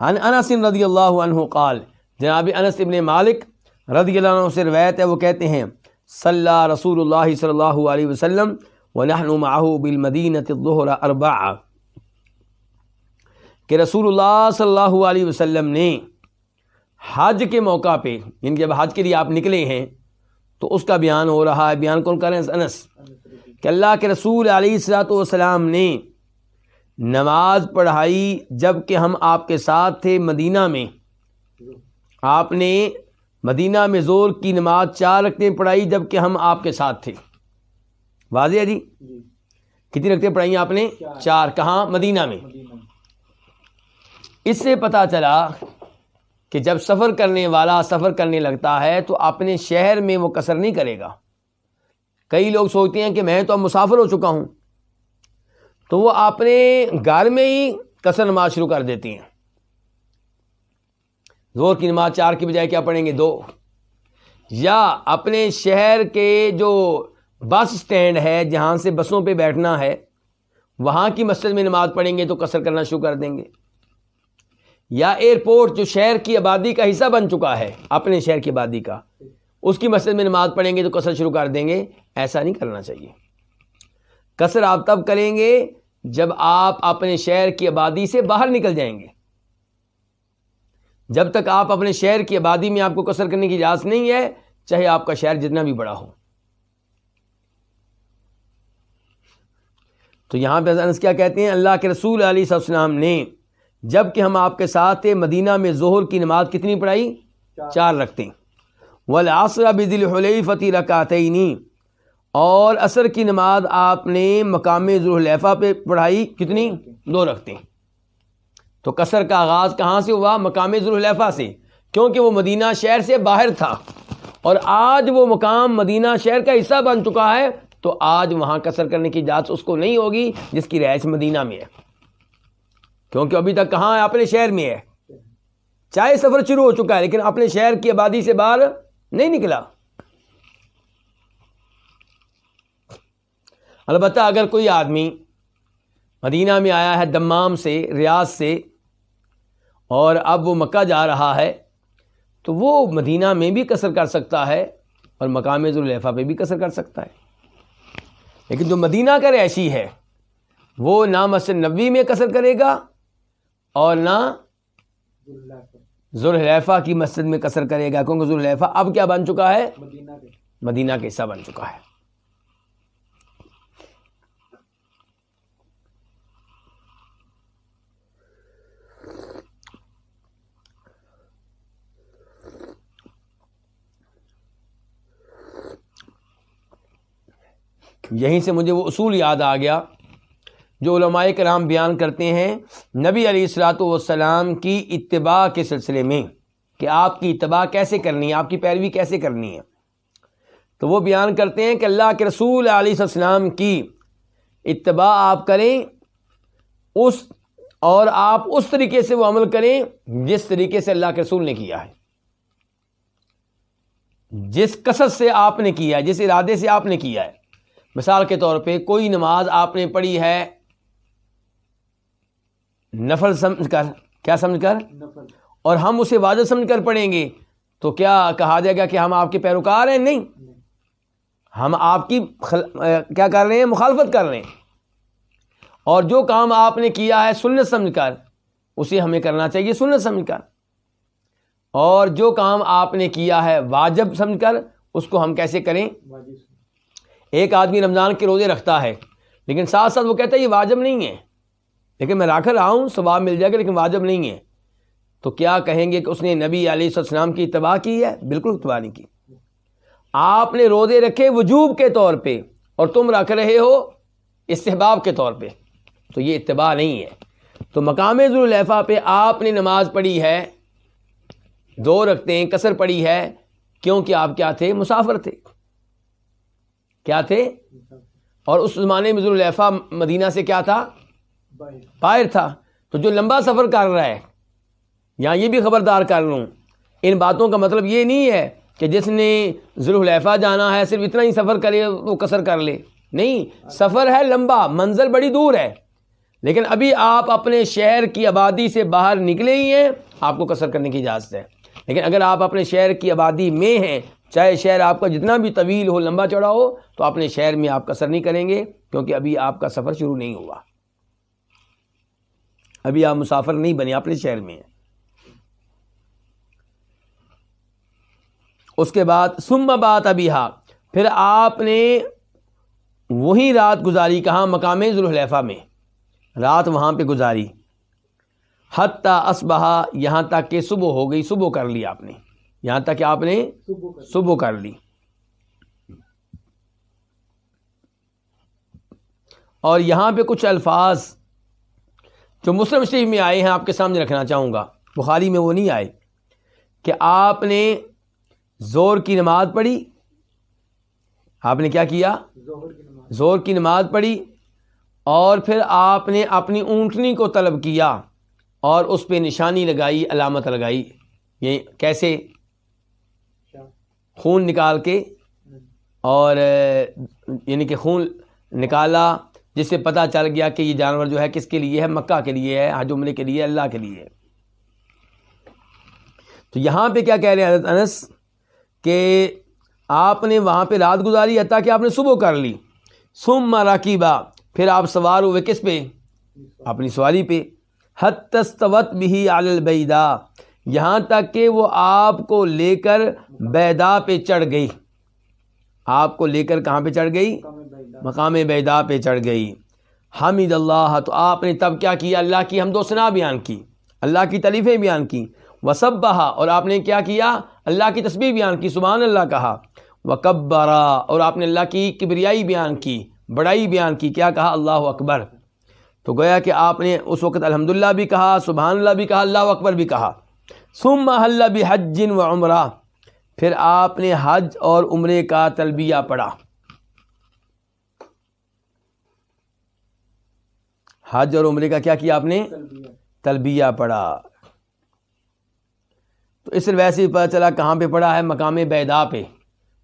ہن انس رضی اللہ عنہ قال، جناب انس ابن مالک رضی اللہ عنہ سے روایت ہے، وہ کہتے ہیں، صلی رسول اللہ صلی اللہ علیہ وسلم ونحن معه بالمدینة الظہر اربع۔ کہ رسول اللہ صلی اللہ علیہ وسلم نے حج کے موقع پہ یعنی جب حج کے لیے آپ نکلے ہیں تو اس کا بیان ہو رہا ہے۔ بیان کون کریں؟ انس۔ کہ اللہ کے رسول علیہ السلاۃ والسلام نے نماز پڑھائی جبکہ ہم آپ کے ساتھ تھے مدینہ میں۔ آپ نے مدینہ میں زور کی نماز چار رکھتے پڑھائی جبکہ ہم آپ کے ساتھ تھے۔ واضح ہے جی؟ کتنی رکھتے پڑھائی آپ نے؟ چار۔ کہاں؟ مدینہ میں۔ اس سے پتہ چلا کہ جب سفر کرنے والا سفر کرنے لگتا ہے تو اپنے شہر میں وہ کثر نہیں کرے گا۔ کئی لوگ سوچتے ہیں کہ میں تو اب مسافر ہو چکا ہوں۔ تو وہ اپنے گھر میں ہی کثر نماز شروع کر دیتی ہیں۔ زور کی نماز چار کی بجائے کیا پڑھیں گے؟ دو۔ یا اپنے شہر کے جو بس اسٹینڈ ہے، جہاں سے بسوں پہ بیٹھنا ہے، وہاں کی مسجد میں نماز پڑھیں گے تو کثر کرنا شروع کر دیں گے۔ یا ایئرپورٹ جو شہر کی آبادی کا حصہ بن چکا ہے، اپنے شہر کی آبادی کا، اس کی مسجد میں نماز پڑھیں گے تو کثر شروع کر دیں گے، ایسا نہیں کرنا چاہیے۔ کثر آپ تب کریں گے جب آپ اپنے شہر کی آبادی سے باہر نکل جائیں گے۔ جب تک آپ اپنے شہر کی آبادی میں آپ کو کثر کرنے کی اجازت نہیں ہے، چاہے آپ کا شہر جتنا بھی بڑا ہو۔ تو یہاں پہ کیا کہتے ہیں؟ اللہ کے رسول علیہ السلام نے جبکہ ہم آپ کے ساتھ تھے مدینہ میں ظہر کی نماز کتنی پڑھائی؟ چار۔ رکھتے ہیں۔ ولاسر بدل حلیہ فتح رکاتعینی اور عصر کی نماز آپ نے مقام ذوالحلیفہ پہ پڑھائی کتنی؟ دو رکھتے ہیں۔ تو کثر کا آغاز کہاں سے ہوا؟ مقام ذوالحلیفہ سے۔ کیونکہ وہ مدینہ شہر سے باہر تھا۔ اور آج وہ مقام مدینہ شہر کا حصہ بن چکا ہے۔ تو آج وہاں کثر کرنے کی اجازت اس کو نہیں ہوگی جس کی رہائش مدینہ میں ہے۔ کیونکہ ابھی تک کہاں ہے؟ اپنے شہر میں ہے۔ چاہے سفر شروع ہو چکا ہے، لیکن اپنے شہر کی آبادی سے باہر نہیں نکلا۔ البتہ اگر کوئی آدمی مدینہ میں آیا ہے، دمام سے، ریاض سے، اور اب وہ مکہ جا رہا ہے، تو وہ مدینہ میں بھی کثر کر سکتا ہے اور مقام ذوالحفہ پہ بھی کثر کر سکتا ہے۔ لیکن جو مدینہ کا رہائشی ہے، وہ نہ مسجد نبی میں کثر کرے گا اور نہ ذوالحلیفہ کی مسجد میں کثر کرے گا کیونکہ ذوالحلیفہ اب کیا بن چکا ہے؟ مدینہ کا حصہ بن چکا ہے۔ یہیں سے مجھے وہ اصول یاد آ گیا۔ جو علماء کرام بیان کرتے ہیں، نبی علیہ السلاۃ والسلام کی اتباع کے سلسلے میں کہ آپ کی اتباع کیسے کرنی ہے، آپ کی پیروی کیسے کرنی ہے۔ تو وہ بیان کرتے ہیں کہ اللہ کے رسول علیہ السلام کی اتباع آپ کریں، اس اور آپ اس طریقے سے وہ عمل کریں جس طریقے سے اللہ کے رسول نے کیا ہے۔ جس کثرت سے آپ نے کیا ہے، جس ارادے سے آپ نے کیا ہے۔ مثال کے طور پہ کوئی نماز آپ نے پڑھی ہے نفل سمجھ کر، کیا سمجھ کر؟ اور ہم اسے واضح سمجھ کر پڑھیں گے۔ تو کیا کہا جائے گا کہ ہم آپ کے پیروکار ہیں؟ نہیں۔ ہم آپ کی کیا کر رہے ہیں؟ مخالفت کر رہے ہیں۔ اور جو کام آپ نے کیا ہے سنت سمجھ کر، اسے ہمیں کرنا چاہیے سنت سمجھ کر۔ اور جو کام آپ نے کیا ہے واجب سمجھ کر، اس کو ہم کیسے کریں؟ ایک آدمی رمضان کے روزے رکھتا ہے، لیکن ساتھ ساتھ وہ کہتا ہے یہ واجب نہیں ہے۔ لیکن میں رکھ رہا ہوں، ثواب مل جائے گا، لیکن واجب نہیں ہے۔ تو کیا کہیں گے کہ اس نے نبی علیہ السلام کی اتباع کی ہے؟ بالکل اتباع نہیں کی۔ آپ نے روزے رکھے وجوب کے طور پہ اور تم رکھ رہے ہو استحباب کے طور پہ۔ تو یہ اتباع نہیں ہے۔ تو مقام ذوالحفہ پہ آپ نے نماز پڑھی ہے، دو رکھتے ہیں کثر پڑھی ہے۔ کیونکہ آپ کیا تھے؟ مسافر تھے۔ کیا تھے؟ اور اس زمانے میں ذوالحفہ مدینہ سے کیا تھا؟ باہر تھا تو جو لمبا سفر کر رہا ہے، یہاں یہ بھی خبردار کر لوں۔ ان باتوں کا مطلب یہ نہیں ہے کہ جس نے ذوالحفہ جانا ہے، صرف اتنا ہی سفر کرے وہ کثر کر لے۔ نہیں، سفر ہے لمبا، منزل بڑی دور ہے۔ لیکن ابھی آپ اپنے شہر کی آبادی سے باہر نکلے ہی ہیں، آپ کو کثر کرنے کی اجازت ہے۔ لیکن اگر آپ اپنے شہر کی آبادی میں ہیں، چاہے شہر آپ کا جتنا بھی طویل ہو، لمبا چڑھا ہو، تو اپنے شہر میں آپ کثر نہیں کریں گے، کیونکہ ابھی آپ کا سفر شروع نہیں ہوا۔ ابھی آپ مسافر نہیں بنے اپنے شہر میں اس کے بعد سم بات ابھی ہا پھر آپ نے وہی رات گزاری کہاں؟ مقام ذوالحلیفہ میں۔ رات وہاں پہ گزاری۔ حتیٰ اسبہا یہاں تک کہ صبح ہو گئی، صبح کر لی آپ نے۔ یہاں تک کہ آپ نے صبح کر لی۔ اور یہاں پہ کچھ الفاظ جو مسلم شریف میں آئے ہیں، آپ کے سامنے رکھنا چاہوں گا۔ بخاری میں وہ نہیں آئے کہ آپ نے زور کی نماز پڑھی۔ آپ نے کیا کیا؟ زور کی نماز پڑھی اور پھر آپ نے اپنی اونٹنی کو طلب کیا اور اس پہ نشانی لگائی، علامت لگائی۔ یہ کیسے؟ خون نکال کے اور یعنی کہ خون نکالا جس سے پتہ چل گیا کہ یہ جانور جو ہے کس کے لیے ہے، مکہ کے لیے ہے، حج عمرے کے لیے، اللہ کے لیے۔ تو یہاں پہ کیا کہہ رہے ہیں حضرت انس کہ آپ نے وہاں پہ رات گزاری، حتیٰ کہ آپ نے صبح کر لی۔ سم مراکیبا پھر آپ سوار ہوئے کس پہ؟ اپنی سواری پہ۔ حت تستوت بھی البیدا یہاں تک کہ وہ آپ کو لے کر بیدا پہ چڑھ گئی۔ آپ کو لے کر کہاں پہ چڑھ گئی؟ مقام بیدا پہ چڑھ گئی۔ حمید اللہ، تو آپ نے تب کیا کیا؟ اللہ کی ہم دو سنا بیان کی، اللہ کی تعریفیں بیان کی۔ وسب اور آپ نے کیا کیا؟ اللہ کی تسبیح بیان کی، سبحان اللہ کہا۔ وکبرا، اور آپ نے اللہ کی کبریائی بیان کی، بڑائی بیان کی۔ کیا کہا؟ اللہ اکبر۔ تو گویا کہ آپ نے اس وقت الحمد بھی کہا، سبحان اللہ بھی کہا، اللہ اکبر بھی کہا۔ سم اللہ بھی حجن و عمرہ، پھر آپ نے حج اور عمرے کا تلبیہ پڑھا۔ حج اور عمرے کا کیا کیا آپ نے؟ تلبیہ۔ پڑھا۔ تو اس سے ویسے پتہ چلا کہاں پہ پڑھا ہے؟ مقام بیدا پہ۔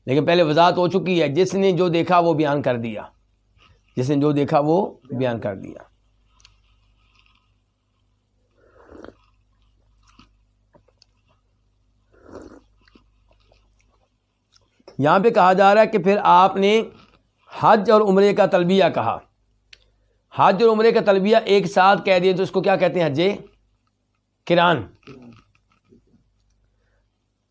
لیکن پہلے وضاحت ہو چکی ہے۔ جس نے جو دیکھا وہ بیان کر دیا۔ جس نے جو دیکھا وہ بیان کر دیا۔ یہاں پہ کہا جا رہا ہے کہ پھر آپ نے حج اور عمرے کا تلبیہ کہا۔ حج اور عمرے کا تلبیہ ایک ساتھ کہہ دیے تو اس کو کیا کہتے ہیں حج جی؟ کران۔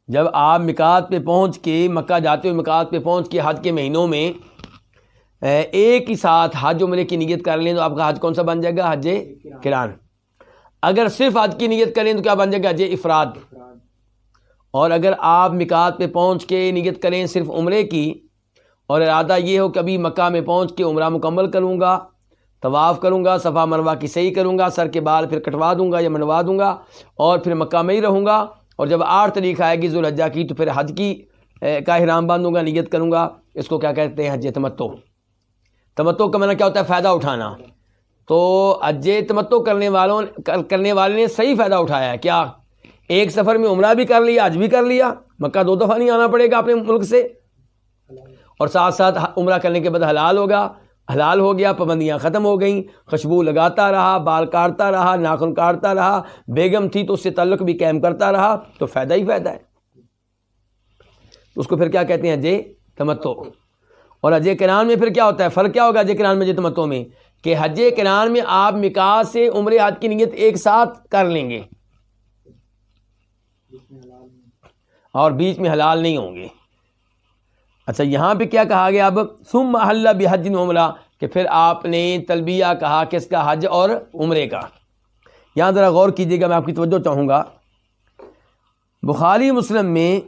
جب آپ مکات پہ پہنچ کے، مکہ جاتے ہوئے مکات پہ پہنچ کے حج کے مہینوں میں ایک ہی ساتھ حج عمرے کی نیت کر لیں تو آپ کا حج کون سا بن جائے گا؟ حج جی؟ کران۔ اگر صرف حج کی نیت کریں تو کیا بن جائے گا؟ حج جی، افراد۔ اور اگر آپ مکات پہ پہنچ کے نیت کریں صرف عمرے کی، اور ارادہ یہ ہو کہ ابھی مکہ میں پہنچ کے عمرہ مکمل کروں گا طواف کروں گا، صفا مروا کی صحیح کروں گا، سر کے بال پھر کٹوا دوں گا یا منوا دوں گا اور پھر مکہ میں ہی رہوں گا اور جب آٹھ تاریخ آئے گی ذوالحجہ کی تو پھر حج کی کا احرام باندھوں گا، نیت کروں گا۔ اس کو کیا کہتے ہیں؟ حج تمتو تمتو کا معنی کیا ہوتا ہے؟ فائدہ اٹھانا۔ تو حج تمتو کرنے والوں، کرنے والے نے صحیح فائدہ اٹھایا ہے۔ کیا؟ ایک سفر میں عمرہ بھی کر لیا آج بھی کر لیا، مکہ دو دفعہ نہیں آنا پڑے گا اپنے ملک سے۔ اور ساتھ ساتھ عمرہ کرنے کے بعد حلال ہوگا۔ حلال ہو گیا، پابندیاں ختم ہو گئیں، خوشبو لگاتا رہا، بال کاٹتا رہا، ناخن کاٹتا رہا، بیگم تھی تو اس سے تعلق بھی قائم کرتا رہا، تو فائدہ ہی فائدہ ہے۔ اس کو پھر کیا کہتے ہیں؟ جے تمتو۔ اور اجے کران میں پھر کیا ہوتا ہے؟ فرق کیا ہوگا اجے کران میں جے تمتو میں؟ کہ حج کران میں آپ مکاس سے عمر حج کی نیت ایک ساتھ کر لیں گے۔ اور بیچ میں حلال نہیں ہوں گے۔ اچھا یہاں پہ کیا کہا گیا اب؟ سم محلہ بحج عمرہ، کہ پھر آپ نے تلبیہ کہا کس کا؟ حج اور عمرے کا۔ یہاں ذرا غور کیجیے گا، میں آپ کی توجہ چاہوں گا۔ بخاری مسلم میں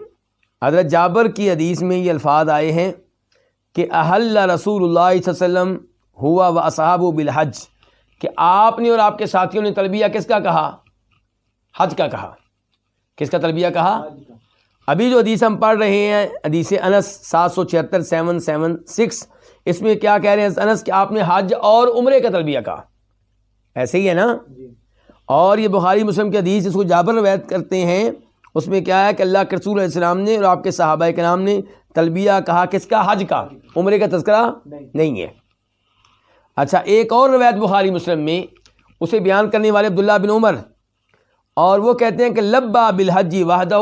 حضرت جابر کی حدیث میں یہ الفاظ آئے ہیں کہ احل رسول اللہ علیہ وسلم ہوا و اصحاب و بالحج، کہ آپ نے اور آپ کے ساتھیوں نے تلبیہ کس کا کہا؟ حج کا کہا۔ کس کا تلبیہ کہا؟ ابھی جو حدیث ہم پڑھ رہے ہیں حدیث انس سات سو چھہتر سیون سیون سکس اس میں کیا کہہ رہے ہیں انس کہ آپ نے حج اور عمرے کا تلبیہ کہا۔ ایسے ہی ہے نا؟ جی۔ اور یہ بخاری مسلم کے حدیث اس کو جابر روایت کرتے ہیں۔ اس میں کیا ہے کہ اللہ کے رسول علیہ السلام نے اور آپ کے صحابہ کے نام نے تلبیہ کہا کس کا؟ حج کا۔ عمرے کا تذکرہ نہیں۔ ہے۔ اچھا ایک اور روایت بخاری مسلم میں اسے بیان کرنے والے عبداللہ بن عمر اور وہ کہتے ہیں کہ لبا بالحجی واہدہ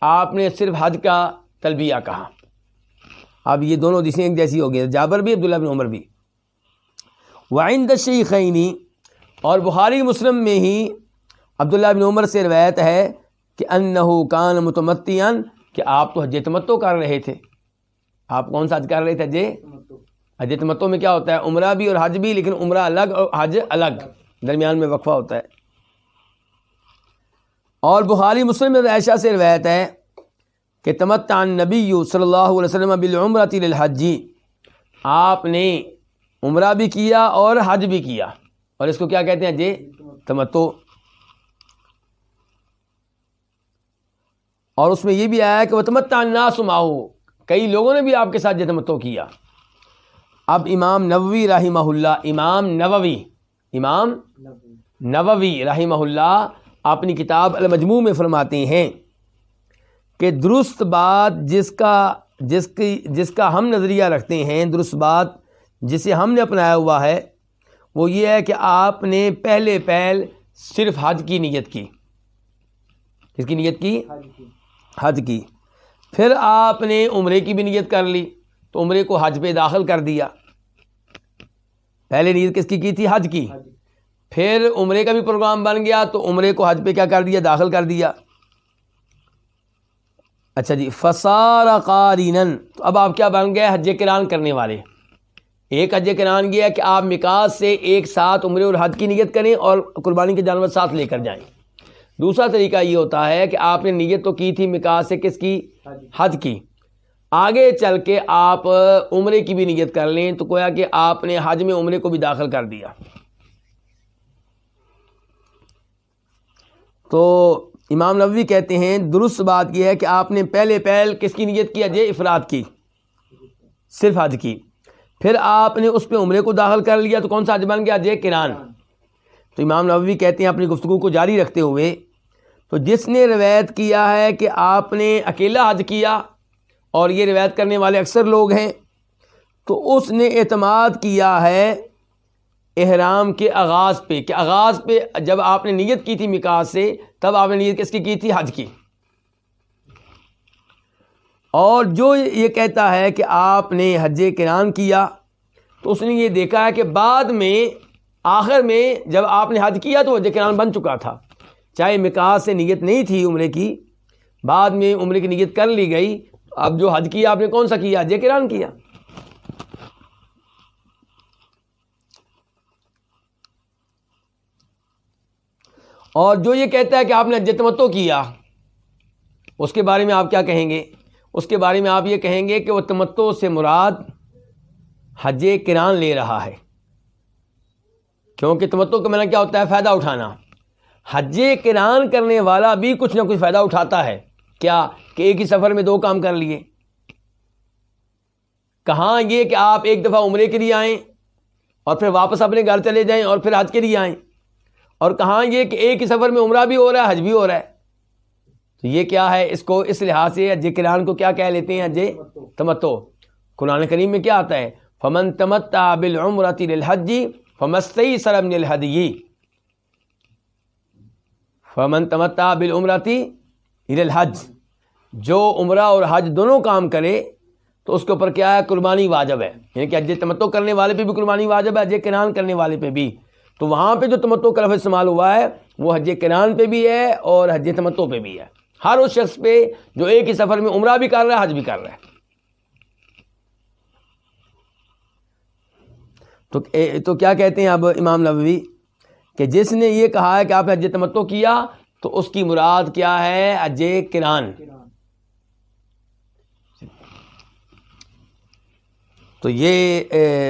آپ نے صرف حج کا تلبیہ کہا۔ اب یہ دونوں دشیں ایک جیسی ہو گئی۔ جابر بھی، عبداللہ بن عمر بھی۔ وائند شیخینی اور بخاری مسلم میں ہی عبداللہ بن عمر سے روایت ہے کہ ان کان متمتین کہ آپ تو حج تمتو کر رہے تھے۔ آپ کون سا حج کر رہے تھے؟ جے حج تمتو میں کیا ہوتا ہے؟ عمرہ بھی اور حج بھی، لیکن عمرہ الگ اور حج الگ۔ درمیان میں وقفہ ہوتا ہے۔ اور بخاری مسلم عائشہ سے روایت ہے کہ تمتع نبی صلی اللہ علیہ وسلم بالعمرۃ للحجی آپ نے عمرہ بھی کیا اور حج بھی کیا۔ اور اس کو کیا کہتے ہیں جی؟ تمتو اور اس میں یہ بھی آیا کہ وہ تمتع الناس ماہو کئی لوگوں نے بھی آپ کے ساتھ یہ تمتو کیا۔ اب امام نووی رحمہ اللہ امام نووی امام نووی رحمہ اللہ اپنی کتاب المجموع میں فرماتے ہیں کہ درست بات جس کا جس کی جس کا ہم نظریہ رکھتے ہیں درست بات جسے ہم نے اپنایا ہوا ہے وہ یہ ہے کہ آپ نے پہلے پہل صرف حج کی نیت کی۔ کس کی نیت کی؟ حج کی۔ پھر آپ نے عمرے کی بھی نیت کر لی تو عمرے کو حج پہ داخل کر دیا۔ پہلے نیت کس کی کی تھی؟ حج کی۔ پھر عمرے کا بھی پروگرام بن گیا تو عمرے کو حج پہ کیا کر دیا؟ داخل کر دیا۔ اچھا جی فسار قارین تو اب آپ کیا بن گئے؟ حج کران کرنے والے۔ ایک حج کران یہ ہے کہ آپ مکاس سے ایک ساتھ عمرے اور حد کی نیت کریں اور قربانی کے جانور ساتھ لے کر جائیں۔ دوسرا طریقہ یہ ہوتا ہے کہ آپ نے نیت تو کی تھی مکاس سے کس کی؟ حد کی۔ آگے چل کے آپ عمرے کی بھی نیت کر لیں تو کویا کہ آپ نے حج میں عمرے کو بھی داخل کر دیا۔ تو امام نبوی کہتے ہیں، درست بات یہ ہے کہ آپ نے پہلے پہل کس کی نیت کی؟ اجے افراد کی، صرف حج کی۔ پھر آپ نے اس پہ عمرے کو داخل کر لیا تو کون سا حج بن گیا؟ اجے کران۔ تو امام نبوی کہتے ہیں، اپنی گفتگو کو جاری رکھتے ہوئے، تو جس نے روایت کیا ہے کہ آپ نے اکیلا حج کیا، اور یہ روایت کرنے والے اکثر لوگ ہیں، تو اس نے اعتماد کیا ہے احرام کے آغاز پہ، کہ آغاز پہ جب آپ نے نیت کی تھی مکاس سے، تب آپ نے نیت کس کی کی تھی؟ حج کی۔ اور جو یہ کہتا ہے کہ آپ نے حج کران کیا، تو اس نے یہ دیکھا ہے کہ بعد میں، آخر میں جب آپ نے حج کیا تو حج کران بن چکا تھا۔ چاہے مکاس سے نیت نہیں تھی عمرے کی، بعد میں عمرے کی نیت کر لی گئی۔ اب جو حج کیا آپ نے، کون سا کیا؟ حج کران کیا۔ اور جو یہ کہتا ہے کہ آپ نے جتمتو کیا، اس کے بارے میں آپ کیا کہیں گے؟ اس کے بارے میں آپ یہ کہیں گے کہ وہ تمتو سے مراد حج کران لے رہا ہے۔ کیونکہ تمتو کا میرا کیا ہوتا ہے؟ فائدہ اٹھانا۔ حج کران کرنے والا بھی کچھ نہ کچھ فائدہ اٹھاتا ہے۔ کیا کہ ایک ہی سفر میں دو کام کر لیے؟ کہاں یہ کہ آپ ایک دفعہ عمرے کے لیے آئیں اور پھر واپس اپنے گھر چلے جائیں اور پھر حج کے لیے آئیں؟ اور کہاں یہ کہ ایک ہی سفر میں عمرہ بھی ہو رہا ہے، حج بھی ہو رہا ہے۔ تو یہ کیا ہے؟ اس کو اس لحاظ سے حج کران کو کیا کہہ لیتے ہیں؟ حج تمتو قرآن کریم میں کیا آتا ہے؟ فمن تمتا بالعمرتی للحجی فمستی سرم الحدی فمن تمتا بالعمرتی للحج جو عمرہ اور حج دونوں کام کرے، تو اس کے اوپر کیا ہے؟ قربانی واجب ہے۔ یعنی کہ حج تمتو کرنے والے پہ بھی قربانی واجب ہے، حج کران کرنے والے پہ بھی۔ تو وہاں پہ جو تمتو کا لفظ استعمال ہوا ہے، وہ حج کران پہ بھی ہے اور حج تمتو پہ بھی ہے۔ ہر اس شخص پہ جو ایک ہی سفر میں عمرہ بھی کر رہا ہے، حج بھی کر رہا ہے۔ تو تو کیا کہتے ہیں اب امام نبوی؟ کہ جس نے یہ کہا ہے کہ آپ نے حج تمتو کیا، تو اس کی مراد کیا ہے؟ حج کران تو یہ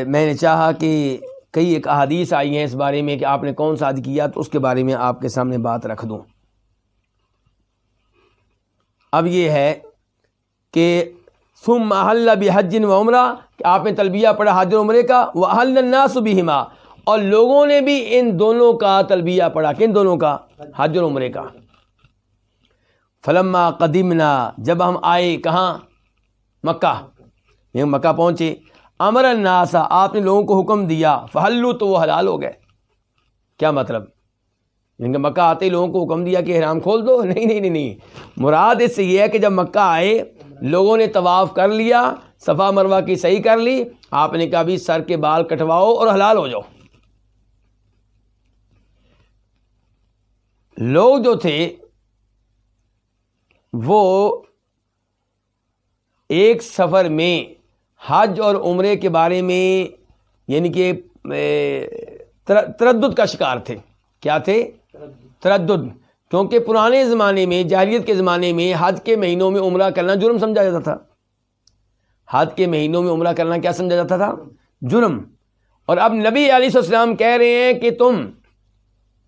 میں نے چاہا کہ کئی ایک احادیث آئی ہیں اس بارے میں کہ آپ نے کون سا حج کیا تو اس کے بارے میں آپ کے سامنے بات رکھ دوں۔ اب یہ ہے کہ سم محل بحجن و عمرہ، کہ آپ نے تلبیہ پڑھا حج عمرے کا وہ حل الناس بہما، اور لوگوں نے بھی ان دونوں کا تلبیہ پڑھا۔ کن دونوں کا؟ حج عمرے کا۔ فلما قدیمنا جب ہم آئے کہاں؟ مکہ۔ یعنی مکہ پہنچے۔ امر الناسا آپ نے لوگوں کو حکم دیا فہلو تو وہ حلال ہو گئے۔ کیا مطلب؟ یعنی کہ مکہ آتے ہی لوگوں کو حکم دیا کہ حرام کھول دو؟ <laughs> نہیں نہیں نہیں نہیں۔ مراد اس سے یہ ہے کہ جب مکہ آئے، لوگوں نے طواف کر لیا، صفا مروا کی صحیح کر لی، آپ نے کہا بھی سر کے بال کٹواؤ اور حلال ہو جاؤ۔ لوگ جو تھے، وہ ایک سفر میں حج اور عمرے کے بارے میں یعنی کہ تردد کا شکار تھے۔ کیا تھے؟ تردد۔ کیونکہ پرانے زمانے میں، جاہلیت کے زمانے میں حج کے مہینوں میں عمرہ کرنا جرم سمجھا جاتا تھا۔ حج کے مہینوں میں عمرہ کرنا کیا سمجھا جاتا تھا؟ جرم۔ اور اب نبی علیہ السلام کہہ رہے ہیں کہ تم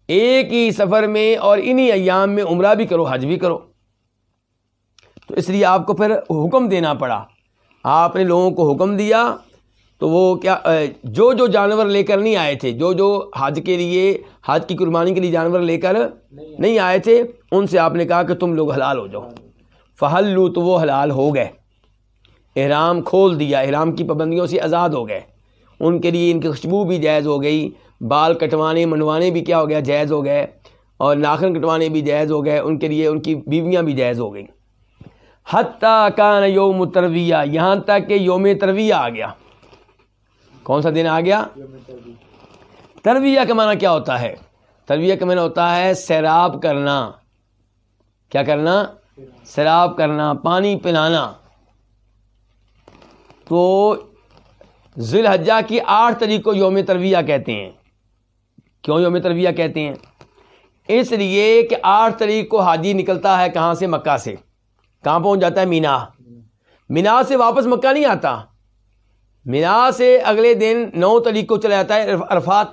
ایک ہی سفر میں اور انہی ایام میں عمرہ بھی کرو، حج بھی کرو۔ تو اس لیے آپ کو پھر حکم دینا پڑا۔ آپ نے لوگوں کو حکم دیا تو وہ کیا جو جو جانور لے کر نہیں آئے تھے، جو جو حج کے لیے، حج کی قربانی کے لیے جانور لے کر نہیں آئے تھے، ان سے آپ نے کہا کہ تم لوگ حلال ہو جاؤ۔ فہل لو تو وہ حلال ہو گئے۔ احرام کھول دیا، احرام کی پابندیوں سے آزاد ہو گئے۔ ان کے لیے ان کی خوشبو بھی جائز ہو گئی۔ بال کٹوانے، منڈوانے بھی کیا ہو گیا، جائز ہو گئے۔ اور ناخن کٹوانے بھی جائز ہو گئے۔ ان کے لیے ان کی بیویاں بھی جائز ہو گئیں۔ حتیٰ کان یوم ترویہ یہاں تک کہ یوم ترویہ آ گیا۔ کون سا دن آ گیا؟ ترویہ کا معنی کیا ہوتا ہے؟ ترویہ کا معنی ہوتا ہے سیراب کرنا۔ کیا کرنا؟ سیراب کرنا، پانی پلانا۔ تو ذی الحجہ کی آٹھ تاریخ کو یوم ترویہ کہتے ہیں۔ کیوں یوم ترویہ کہتے ہیں؟ اس لیے کہ آٹھ تاریخ کو حاجی نکلتا ہے کہاں سے؟ مکہ سے۔ کہاں پہنچ جاتا ہے؟ مینا۔ مینا سے واپس مکہ نہیں آتا۔ مینا سے اگلے دن نو تاریخ کو چلا جاتا ہے عرفات۔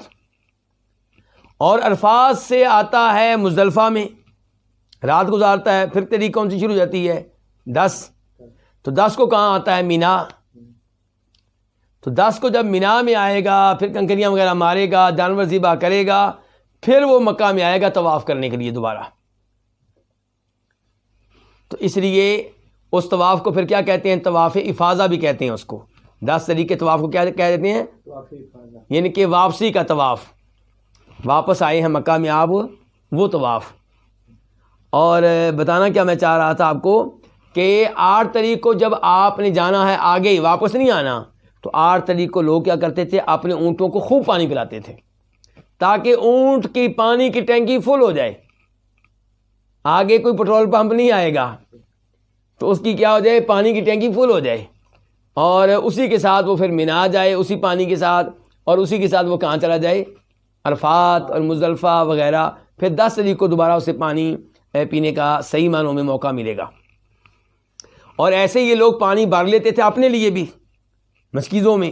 اور عرفات سے آتا ہے مزدلفہ میں۔ رات گزارتا ہے، پھر تاریخ کون سی شروع ہو جاتی ہے؟ دس۔ تو دس کو کہاں آتا ہے؟ مینا۔ تو دس کو جب مینا میں آئے گا، پھر کنکریاں وغیرہ مارے گا، جانور ذبح کرے گا، پھر وہ مکہ میں آئے گا طواف کرنے کے لیے دوبارہ۔ تو اس لیے اس طواف کو پھر کیا کہتے ہیں؟ طواف افاظہ بھی کہتے ہیں اس کو۔ دس طریقے طواف کو کیا کہہ دیتے ہیں؟ یعنی کہ واپسی کا طواف۔ واپس آئے ہیں مکہ میں آپ وہ طواف۔ اور بتانا کیا میں چاہ رہا تھا آپ کو کہ آٹھ تاریخ کو جب آپ نے جانا ہے آگے واپس نہیں آنا تو آٹھ تاریخ کو لوگ کیا کرتے تھے؟ اپنے اونٹوں کو خوب پانی پلاتے تھے تاکہ اونٹ کی پانی کی ٹینکی فل ہو جائے۔ آگے کوئی پٹرول پمپ نہیں آئے گا تو اس کی کیا ہو جائے؟ پانی کی ٹینکی فل ہو جائے۔ اور اسی کے ساتھ وہ پھر منا جائے اسی پانی کے ساتھ اور اسی کے ساتھ وہ کہاں چلا جائے؟ عرفات اور مزلفہ وغیرہ۔ پھر دس تاریخ کو دوبارہ اسے پانی پینے کا صحیح معنوں میں موقع ملے گا۔ اور ایسے یہ لوگ پانی بھر لیتے تھے اپنے لیے بھی مسکیزوں میں۔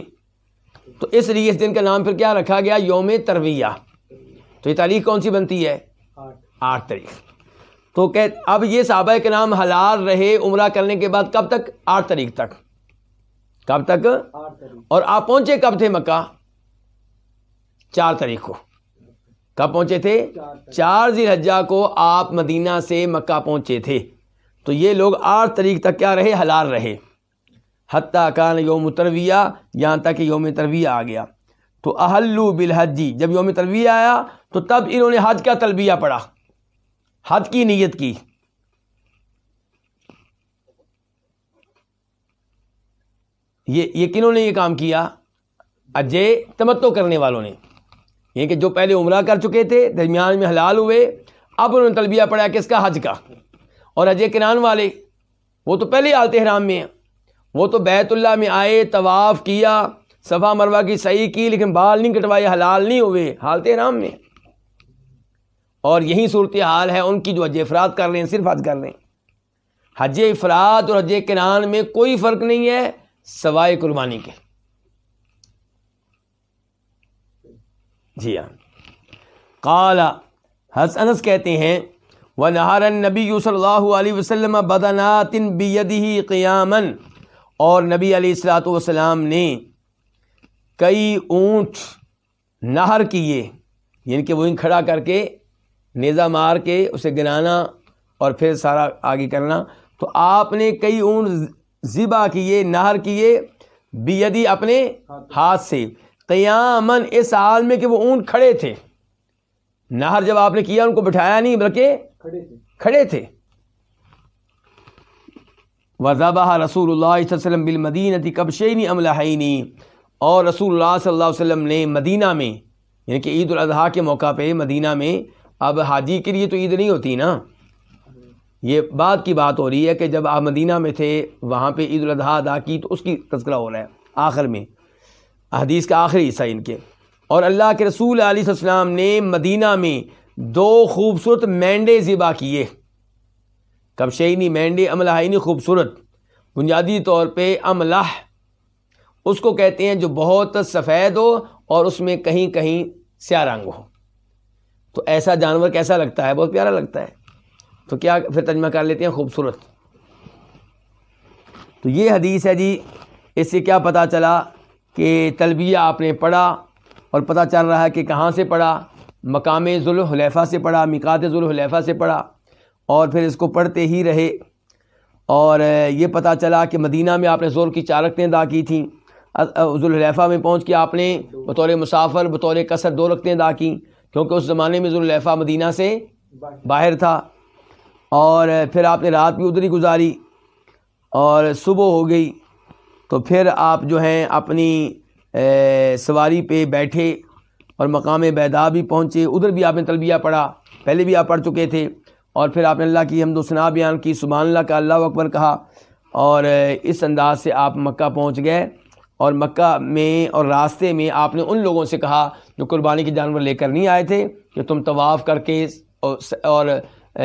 تو اس لیے اس دن کا نام پھر کیا رکھا گیا؟ یوم ترویہ۔ تو یہ تاریخ کون سی بنتی ہے؟ آٹھ تاریخ۔ تو کہ اب یہ صحابہ کے نام حلال رہے عمرہ کرنے کے بعد کب تک؟ آٹھ تاریخ تک۔ کب تک؟ اور آپ پہنچے کب تھے مکہ؟ چار تاریخ کو۔ کب پہنچے تھے؟ چار ذی حجا کو آپ مدینہ سے مکہ پہنچے تھے۔ تو یہ لوگ آٹھ تاریخ تک کیا رہے؟ حلال رہے۔ حتیٰ کان یوم ترویہ یہاں تک یوم ترویہ آ گیا۔ تو اہلو بالحجی جب یوم ترویہ آیا تو تب انہوں نے حج کا تلبیہ پڑھا۔ حج کی نیت کی؟ یہ یہ کنہوں نے یہ کام کیا، اجے تمتو کرنے والوں نے۔ یہ کہ جو پہلے عمرہ کر چکے تھے، درمیان میں حلال ہوئے، اب انہوں نے تلبیہ پڑھا کس کا حج کا۔ اور اجے کنان والے، وہ تو پہلے آلتے حرام میں ہیں۔ وہ تو بیت اللہ میں آئے، طواف کیا، صفا مروا کی صحیح کی، لیکن بال نہیں کٹوائے، حلال نہیں ہوئے۔ حالت رام میں۔ اور یہی صورت حال ہے ان کی جو حج افراد کر رہے ہیں، صرف حج کر رہے ہیں۔ حج افراد اور حج کنان میں کوئی فرق نہیں ہے، سوائے قربانی کے۔ جی ہاں۔ کالا حس انس کہتے ہیں وہ نہارن نبی صلی اللہ علیہ وسلم بدناتن بیدی قیامن اور نبی علیہ السلاۃ والسلام نے کئی اونٹ نہر کیے یعنی کہ وہ کھڑا کر کے نیزا مار کے اسے گنانا اور پھر سارا آگے کرنا۔ تو آپ نے کئی اونٹ ذبح کیے نہر کیے بیدی اپنے ہاتھ سے۔ قیامن اس حال میں کہ وہ اونٹ کھڑے تھے۔ نہر جب آپ نے کیا ان کو بٹھایا نہیں بلکہ کھڑے تھے۔ وضبہ رسول اللہ علیہ وسلم بالمدینہ کبشینی املحینی اور رسول اللہ صلی اللہ علیہ وسلم نے مدینہ میں یعنی کہ عید الاضحیٰ کے موقع پہ مدینہ میں اب حاجی کے لیے تو عید نہیں ہوتی نا؟ یہ بات کی بات ہو رہی ہے کہ جب آپ مدینہ میں تھے، وہاں پہ عید الاضحیٰ ادا کی تو اس کی تذکرہ ہو رہا ہے، آخر میں۔ حدیث کا آخری حصہ ان کے۔ اور اللہ کے رسول علیہ السلام نے مدینہ میں دو خوبصورت مینڈے ذبح کیے۔ کبشینی مینڈی املہینی خوبصورت۔ بنیادی طور پہ املح اس کو کہتے ہیں جو بہت سفید ہو اور اس میں کہیں کہیں سیاہ رنگ ہو۔ تو ایسا جانور کیسا لگتا ہے؟ بہت پیارا لگتا ہے۔ تو کیا پھر ترجمہ کر لیتے ہیں؟ خوبصورت۔ تو یہ حدیث ہے جی اس سے کیا پتہ چلا کہ تلبیہ آپ نے پڑھا اور پتہ چل رہا ہے کہ کہاں سے پڑھا؟ مقام ذوالحلیفہ سے پڑھا مکات ذوالحلیفہ سے پڑھا۔ اور پھر اس کو پڑھتے ہی رہے۔ اور یہ پتہ چلا کہ مدینہ میں آپ نے زور کی چار رقطیں ادا کی تھیں۔ ذوالحلیفہ میں پہنچ کے آپ نے بطور مسافر، بطور کثر دو رقطیں ادا کیں۔ کیونکہ اس زمانے میں ذوالحلیفہ مدینہ سے باہر تھا اور پھر آپ نے رات بھی ادھر ہی گزاری اور صبح ہو گئی تو پھر آپ جو ہیں اپنی سواری پہ بیٹھے اور مقام بیدا بھی پہنچے۔ ادھر بھی آپ نے تلبیہ پڑھا، پہلے بھی آپ پڑھ چکے تھے اور پھر آپ نے اللہ کی حمد و ثنا بیان کی، سبحان اللہ کا اللہ اکبر کہا اور اس انداز سے آپ مکہ پہنچ گئے اور مکہ میں اور راستے میں آپ نے ان لوگوں سے کہا جو قربانی کے جانور لے کر نہیں آئے تھے کہ تم طواف کر کے اور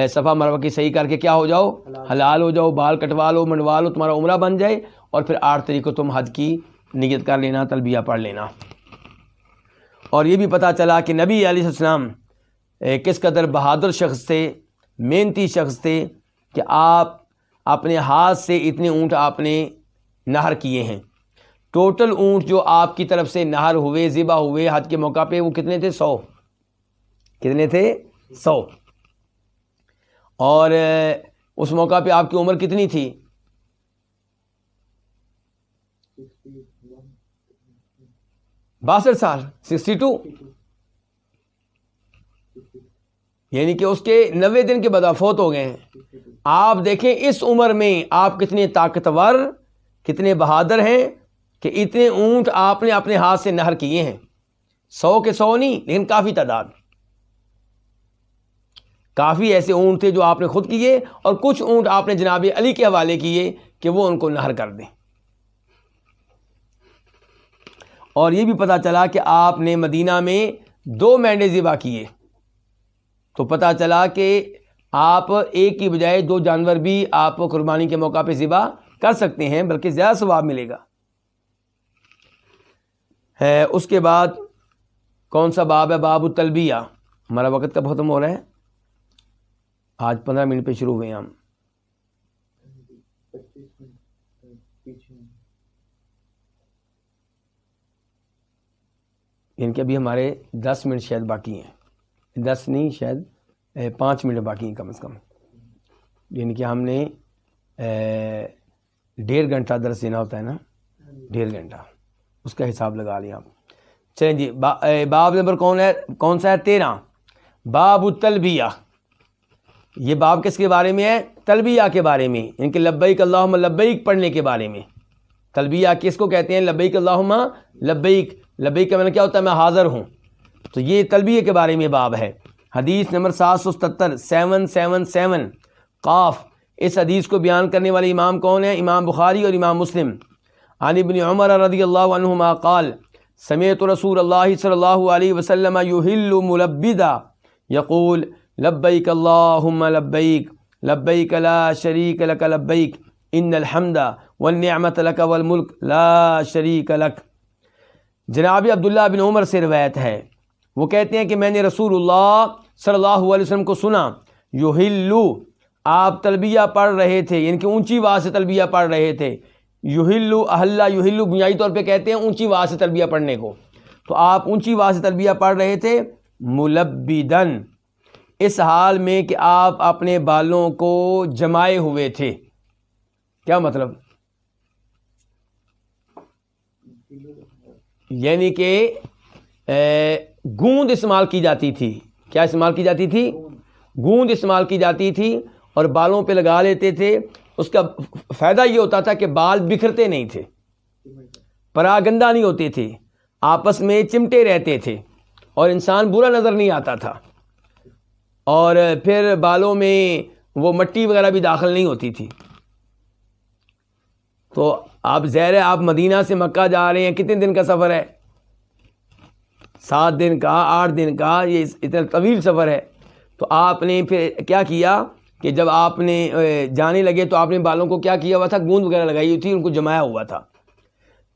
صفا مروا کی صحیح کر کے کیا ہو جاؤ؟ حلال۔ ہو جاؤ بال کٹوا لو منڈوا لو تمہارا عمرہ بن جائے اور پھر آٹھ تاریخ کو تم حد کی نیت کر لینا تلبیہ پڑھ لینا۔ اور یہ بھی پتہ چلا کہ نبی علیہ السلام کس قدر بہادر شخص تھے محنتی شخص تھے کہ آپ اپنے ہاتھ سے اتنے اونٹ آپ نے نہر کیے ہیں۔ ٹوٹل اونٹ جو آپ کی طرف سے نہر ہوئے، ذبح ہوئے حد کے موقع پہ وہ کتنے تھے؟ سو۔ کتنے تھے؟ سو۔ اور اس موقع پہ آپ کی عمر کتنی تھی؟ باسٹھ سال، سکسٹی ٹو۔ یعنی کہ اس کے نوے دن کے بعد فوت ہو گئے ہیں۔ آپ دیکھیں اس عمر میں آپ کتنے طاقتور، کتنے بہادر ہیں۔ کہ اتنے اونٹ آپ نے اپنے ہاتھ سے نہر کیے ہیں۔ سو کے سو نہیں، لیکن کافی تعداد۔ کافی ایسے اونٹ تھے جو آپ نے خود کیے اور کچھ اونٹ آپ نے جناب علی کے حوالے کیے کہ وہ ان کو نہر کر دیں۔ اور یہ بھی پتا چلا کہ آپ نے مدینہ میں دو مینڈے ذبح کیے۔ تو پتا چلا کہ آپ ایک کی بجائے دو جانور بھی آپ قربانی کے موقع پہ ذبح کر سکتے ہیں، بلکہ زیادہ ثواب ملے گا۔ اس کے بعد کون سا باب ہے؟ باب التلبیہ۔ ہمارا وقت کب ختم ہو رہا ہے؟ آج پندرہ منٹ پہ شروع ہوئے ہم۔ یعنی ان کے ابھی ہمارے دس منٹ شاید باقی ہیں۔ دس نہیں، شاید پانچ منٹ باقی ہیں کم از کم۔ یعنی کہ ہم نے ڈیڑھ گھنٹہ درس دینا ہوتا ہے نا؟ ڈیڑھ گھنٹہ۔ اس کا حساب لگا لیا۔ آپ چلیں جی باب نمبر کون ہے؟ کون سا ہے؟ تیرہ۔ باب التلبیہ۔ یہ باب کس کے بارے میں ہے؟ تلبیہ کے بارے میں۔ یعنی ان کے لبیک اللہ لبیک پڑھنے کے بارے میں۔ تلبیہ کس کو کہتے ہیں؟ لبیک اللہ لبیک۔ لبیک کا میں نے کیا ہوتا ہے؟ میں حاضر ہوں۔ تو یہ تلبیہ کے بارے میں باب ہے۔ حدیث نمبر سات سو ستر سیون سیون سیون۔ قاف۔ اس حدیث کو بیان کرنے والے امام کون ہیں؟ امام بخاری اور امام مسلم۔ عن ابن عمر رضی اللہ عنہما قال سمیت رسول اللہ صلی اللہ علیہ وسلم یحل ملبدا، یقول، لبیک اللہم لبیک لبیک لا شریک لک لبیک، ان الحمد والنعمت لک والملک لا شریک لک۔ جناب عبداللہ بن عمر سے روایت ہے۔ وہ کہتے ہیں کہ میں نے رسول اللہ صلی اللہ علیہ وسلم کو سنا یحلو آپ تلبیہ پڑھ رہے تھے یعنی کہ اونچی واضح سے تلبیہ پڑھ رہے تھے۔ یوہلو اہل یوہلو بنیادی طور پہ کہتے ہیں اونچی واضح سے تلبیہ پڑھنے کو۔ تو آپ اونچی واضح سے تلبیہ پڑھ رہے تھے؟ ملبدن۔ اس حال میں کہ آپ اپنے بالوں کو جمائے ہوئے تھے۔ کیا مطلب؟ یعنی کہ گوند استعمال کی جاتی تھی۔ کیا استعمال کی جاتی تھی؟ گوند استعمال کی جاتی تھی اور بالوں پہ لگا لیتے تھے۔ اس کا فائدہ یہ ہوتا تھا کہ بال بکھرتے نہیں تھے، پراگندہ نہیں ہوتے تھے آپس میں چمٹے رہتے تھے اور انسان برا نظر نہیں آتا تھا۔ اور پھر بالوں میں وہ مٹی وغیرہ بھی داخل نہیں ہوتی تھی۔ تو آپ زہر آپ مدینہ سے مکہ جا رہے ہیں، کتنے دن کا سفر ہے؟ سات دن کا، آٹھ دن کا، یہ اتنا طویل سفر ہے۔ تو آپ نے پھر کیا کیا؟ کہ جب آپ نے جانے لگے تو آپ نے بالوں کو کیا کیا ہوا تھا؟ گوند وغیرہ لگائی ہوئی تھی، ان کو جمایا ہوا تھا۔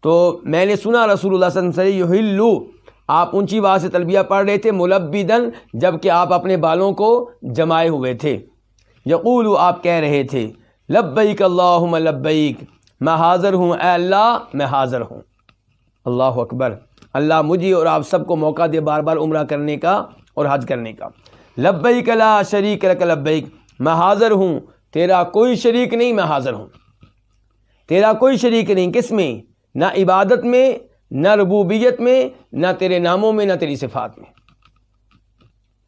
تو میں نے سنا رسول اللہ صلی اللہ علیہ وسلم سے یو آپ اونچی بات سے تلبیہ پڑھ رہے تھے، ملبدن جبکہ آپ اپنے بالوں کو جمائے ہوئے تھے۔ یقول آپ کہہ رہے تھے، لبیک اللہ لبیک، میں حاضر ہوں، اے اللہ، میں حاضر ہوں۔ اللہ اکبر۔ اللہ مجھے اور آپ سب کو موقع دے بار بار عمرہ کرنے کا اور حج کرنے کا۔ لبیک لا شریک لک لبیک۔ میں حاضر ہوں، تیرا کوئی شریک نہیں، میں حاضر ہوں۔ تیرا کوئی شریک نہیں، کس میں؟ نہ عبادت میں، نہ ربوبیت میں، نہ تیرے ناموں میں، نہ تیری صفات میں۔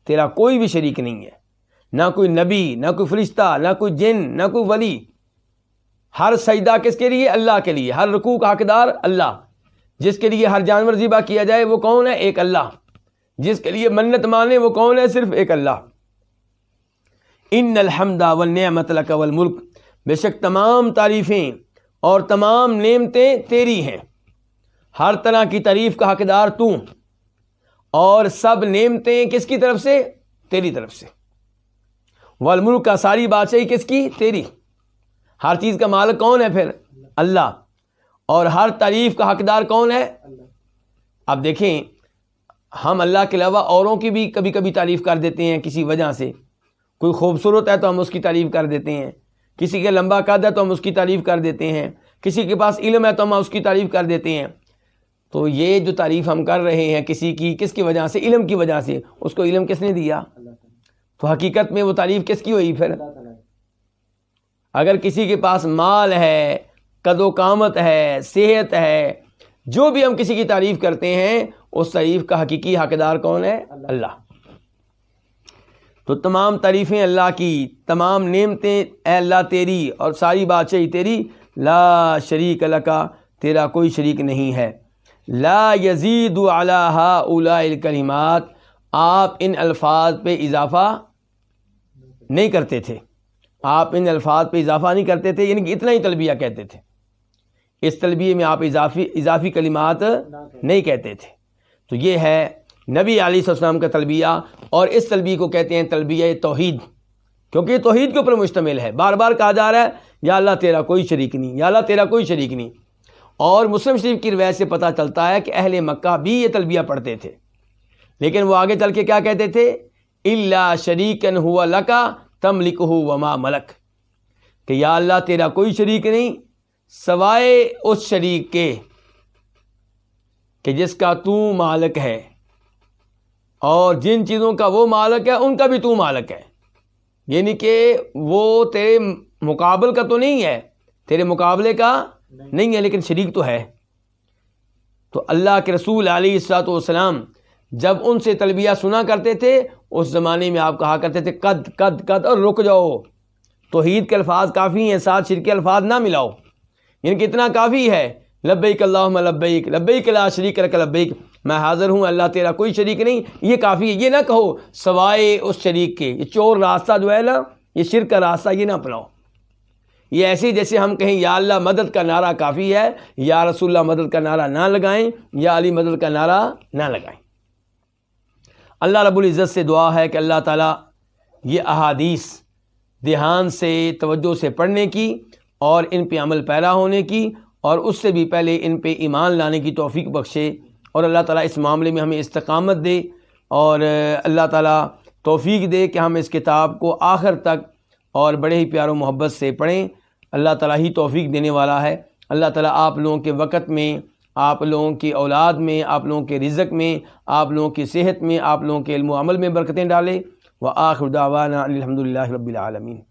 تیرا کوئی بھی شریک نہیں ہے۔ نہ کوئی نبی، نہ کوئی فرشتہ، نہ کوئی جن، نہ کوئی ولی۔ ہر سجدہ کس کے لیے؟ اللہ کے لیے۔ ہر رکوع کا حقدار اللہ۔ جس کے لیے ہر جانور ذبح کیا جائے، وہ کون ہے؟ ایک اللہ۔ جس کے لیے منت مانے وہ کون ہے؟ صرف ایک اللہ۔ ان الحمد والنعمت لک والملک بے شک تمام تعریفیں اور تمام نعمتیں تیری ہیں۔ ہر طرح کی تعریف کا حقدار تو۔ اور سب نعمتیں کس کی طرف سے؟ تیری طرف سے۔ والملک کا ساری بادشاہی کس کی؟ تیری۔ ہر چیز کا مالک کون ہے پھر؟ اللہ۔ اور ہر تعریف کا حقدار کون ہے؟ اب دیکھیں، ہم اللہ کے علاوہ اوروں کی بھی کبھی کبھی تعریف کر دیتے ہیں کسی وجہ سے۔ کوئی خوبصورت ہے تو ہم اس کی تعریف کر دیتے ہیں۔ کسی کے لمبا قد ہے تو ہم اس کی تعریف کر دیتے ہیں۔ کسی کے پاس علم ہے تو ہم اس کی تعریف کر دیتے ہیں۔ تو یہ جو تعریف ہم کر رہے ہیں کسی کی، کس کی وجہ سے؟ علم کی وجہ سے۔ اس کو علم کس نے دیا؟ تو حقیقت میں وہ تعریف کس کی ہوئی پھر؟ اگر کسی کے پاس مال ہے، قد و کامت ہے، صحت ہے، جو بھی ہم کسی کی تعریف کرتے ہیں، اس تعریف کا حقیقی حقدار کون ہے؟ اللہ۔ تو تمام تعریفیں اللہ کی تمام نعمتیں اے اللہ تیری اور ساری بادشاہی تیری لا شریک اللہ کا تیرا کوئی شریک نہیں ہے۔ لا یزید علیہ اولا الکلمات آپ ان الفاظ پہ اضافہ نہیں کرتے تھے۔ آپ ان الفاظ پہ اضافہ نہیں کرتے تھے یعنی کہ اتنا ہی تلبیہ کہتے تھے۔ اس تلبیہ میں آپ اضافی اضافی کلمات نہیں کہتے تھے۔ تو یہ ہے نبی علیہ السلام کا تلبیہ اور اس تلبیہ کو کہتے ہیں تلبیہ توحید، کیونکہ یہ توحید کے اوپر مشتمل ہے۔ بار بار کہا جا رہا ہے، یا اللہ تیرا کوئی شریک نہیں، یا اللہ تیرا کوئی شریک نہیں۔ اور مسلم شریف کی روایت سے پتہ چلتا ہے کہ اہل مکہ بھی یہ تلبیہ پڑھتے تھے۔ لیکن وہ آگے چل کے کیا کہتے تھے؟ اللہ شریکن ہوا لکا تم لکھ وما ملک کہ یا اللہ تیرا کوئی شریک نہیں، سوائے اس شریک کے کہ جس کا تو مالک ہے۔ اور جن چیزوں کا وہ مالک ہے، ان کا بھی تو مالک ہے۔ یعنی کہ وہ تیرے مقابل کا تو نہیں ہے، تیرے مقابلے کا نہیں ہے، لیکن شریک تو ہے۔ تو اللہ کے رسول علیہ السلاۃ والسلام جب ان سے تلبیہ سنا کرتے تھے، اس زمانے میں آپ کہا کرتے تھے، قد قد قد، اور رک جاؤ۔ توحید کے الفاظ کافی ہیں، ساتھ شرک الفاظ نہ ملاؤ۔ یعنی کہ اتنا کافی ہے، لبیک اللہ لبیک لبیک اللہ شریک رک لبیک۔ میں حاضر ہوں، اللہ تیرا کوئی شریک نہیں۔ یہ کافی ہے، یہ نہ کہو، سوائے اس شریک کے۔ یہ چور راستہ جو ہے نا، یہ شرک کا راستہ، یہ نہ اپناؤ۔ یہ ایسی جیسے ہم کہیں، یا اللہ مدد کا نعرہ کافی ہے، یا رسول اللہ مدد کا نعرہ نہ لگائیں، یا علی مدد کا نعرہ نہ لگائیں۔ اللہ رب العزت سے دعا ہے کہ اللہ تعالیٰ یہ احادیث دھیان سے، توجہ سے پڑھنے کی اور ان پہ عمل پیرا ہونے کی اور اس سے بھی پہلے ان پہ ایمان لانے کی توفیق بخشے۔ اور اللہ تعالیٰ اس معاملے میں ہمیں استقامت دے اور اللہ تعالیٰ توفیق دے کہ ہم اس کتاب کو آخر تک اور بڑے ہی پیار و محبت سے پڑھیں۔ اللہ تعالیٰ ہی توفیق دینے والا ہے۔ اللہ تعالیٰ آپ لوگوں کے وقت میں، آپ لوگوں کی اولاد میں، آپ لوگوں کے رزق میں، آپ لوگوں کی صحت میں، آپ لوگوں کے علم و عمل میں برکتیں ڈالے۔ وہ آخر داوانہ الحمد للہ رب العالمین۔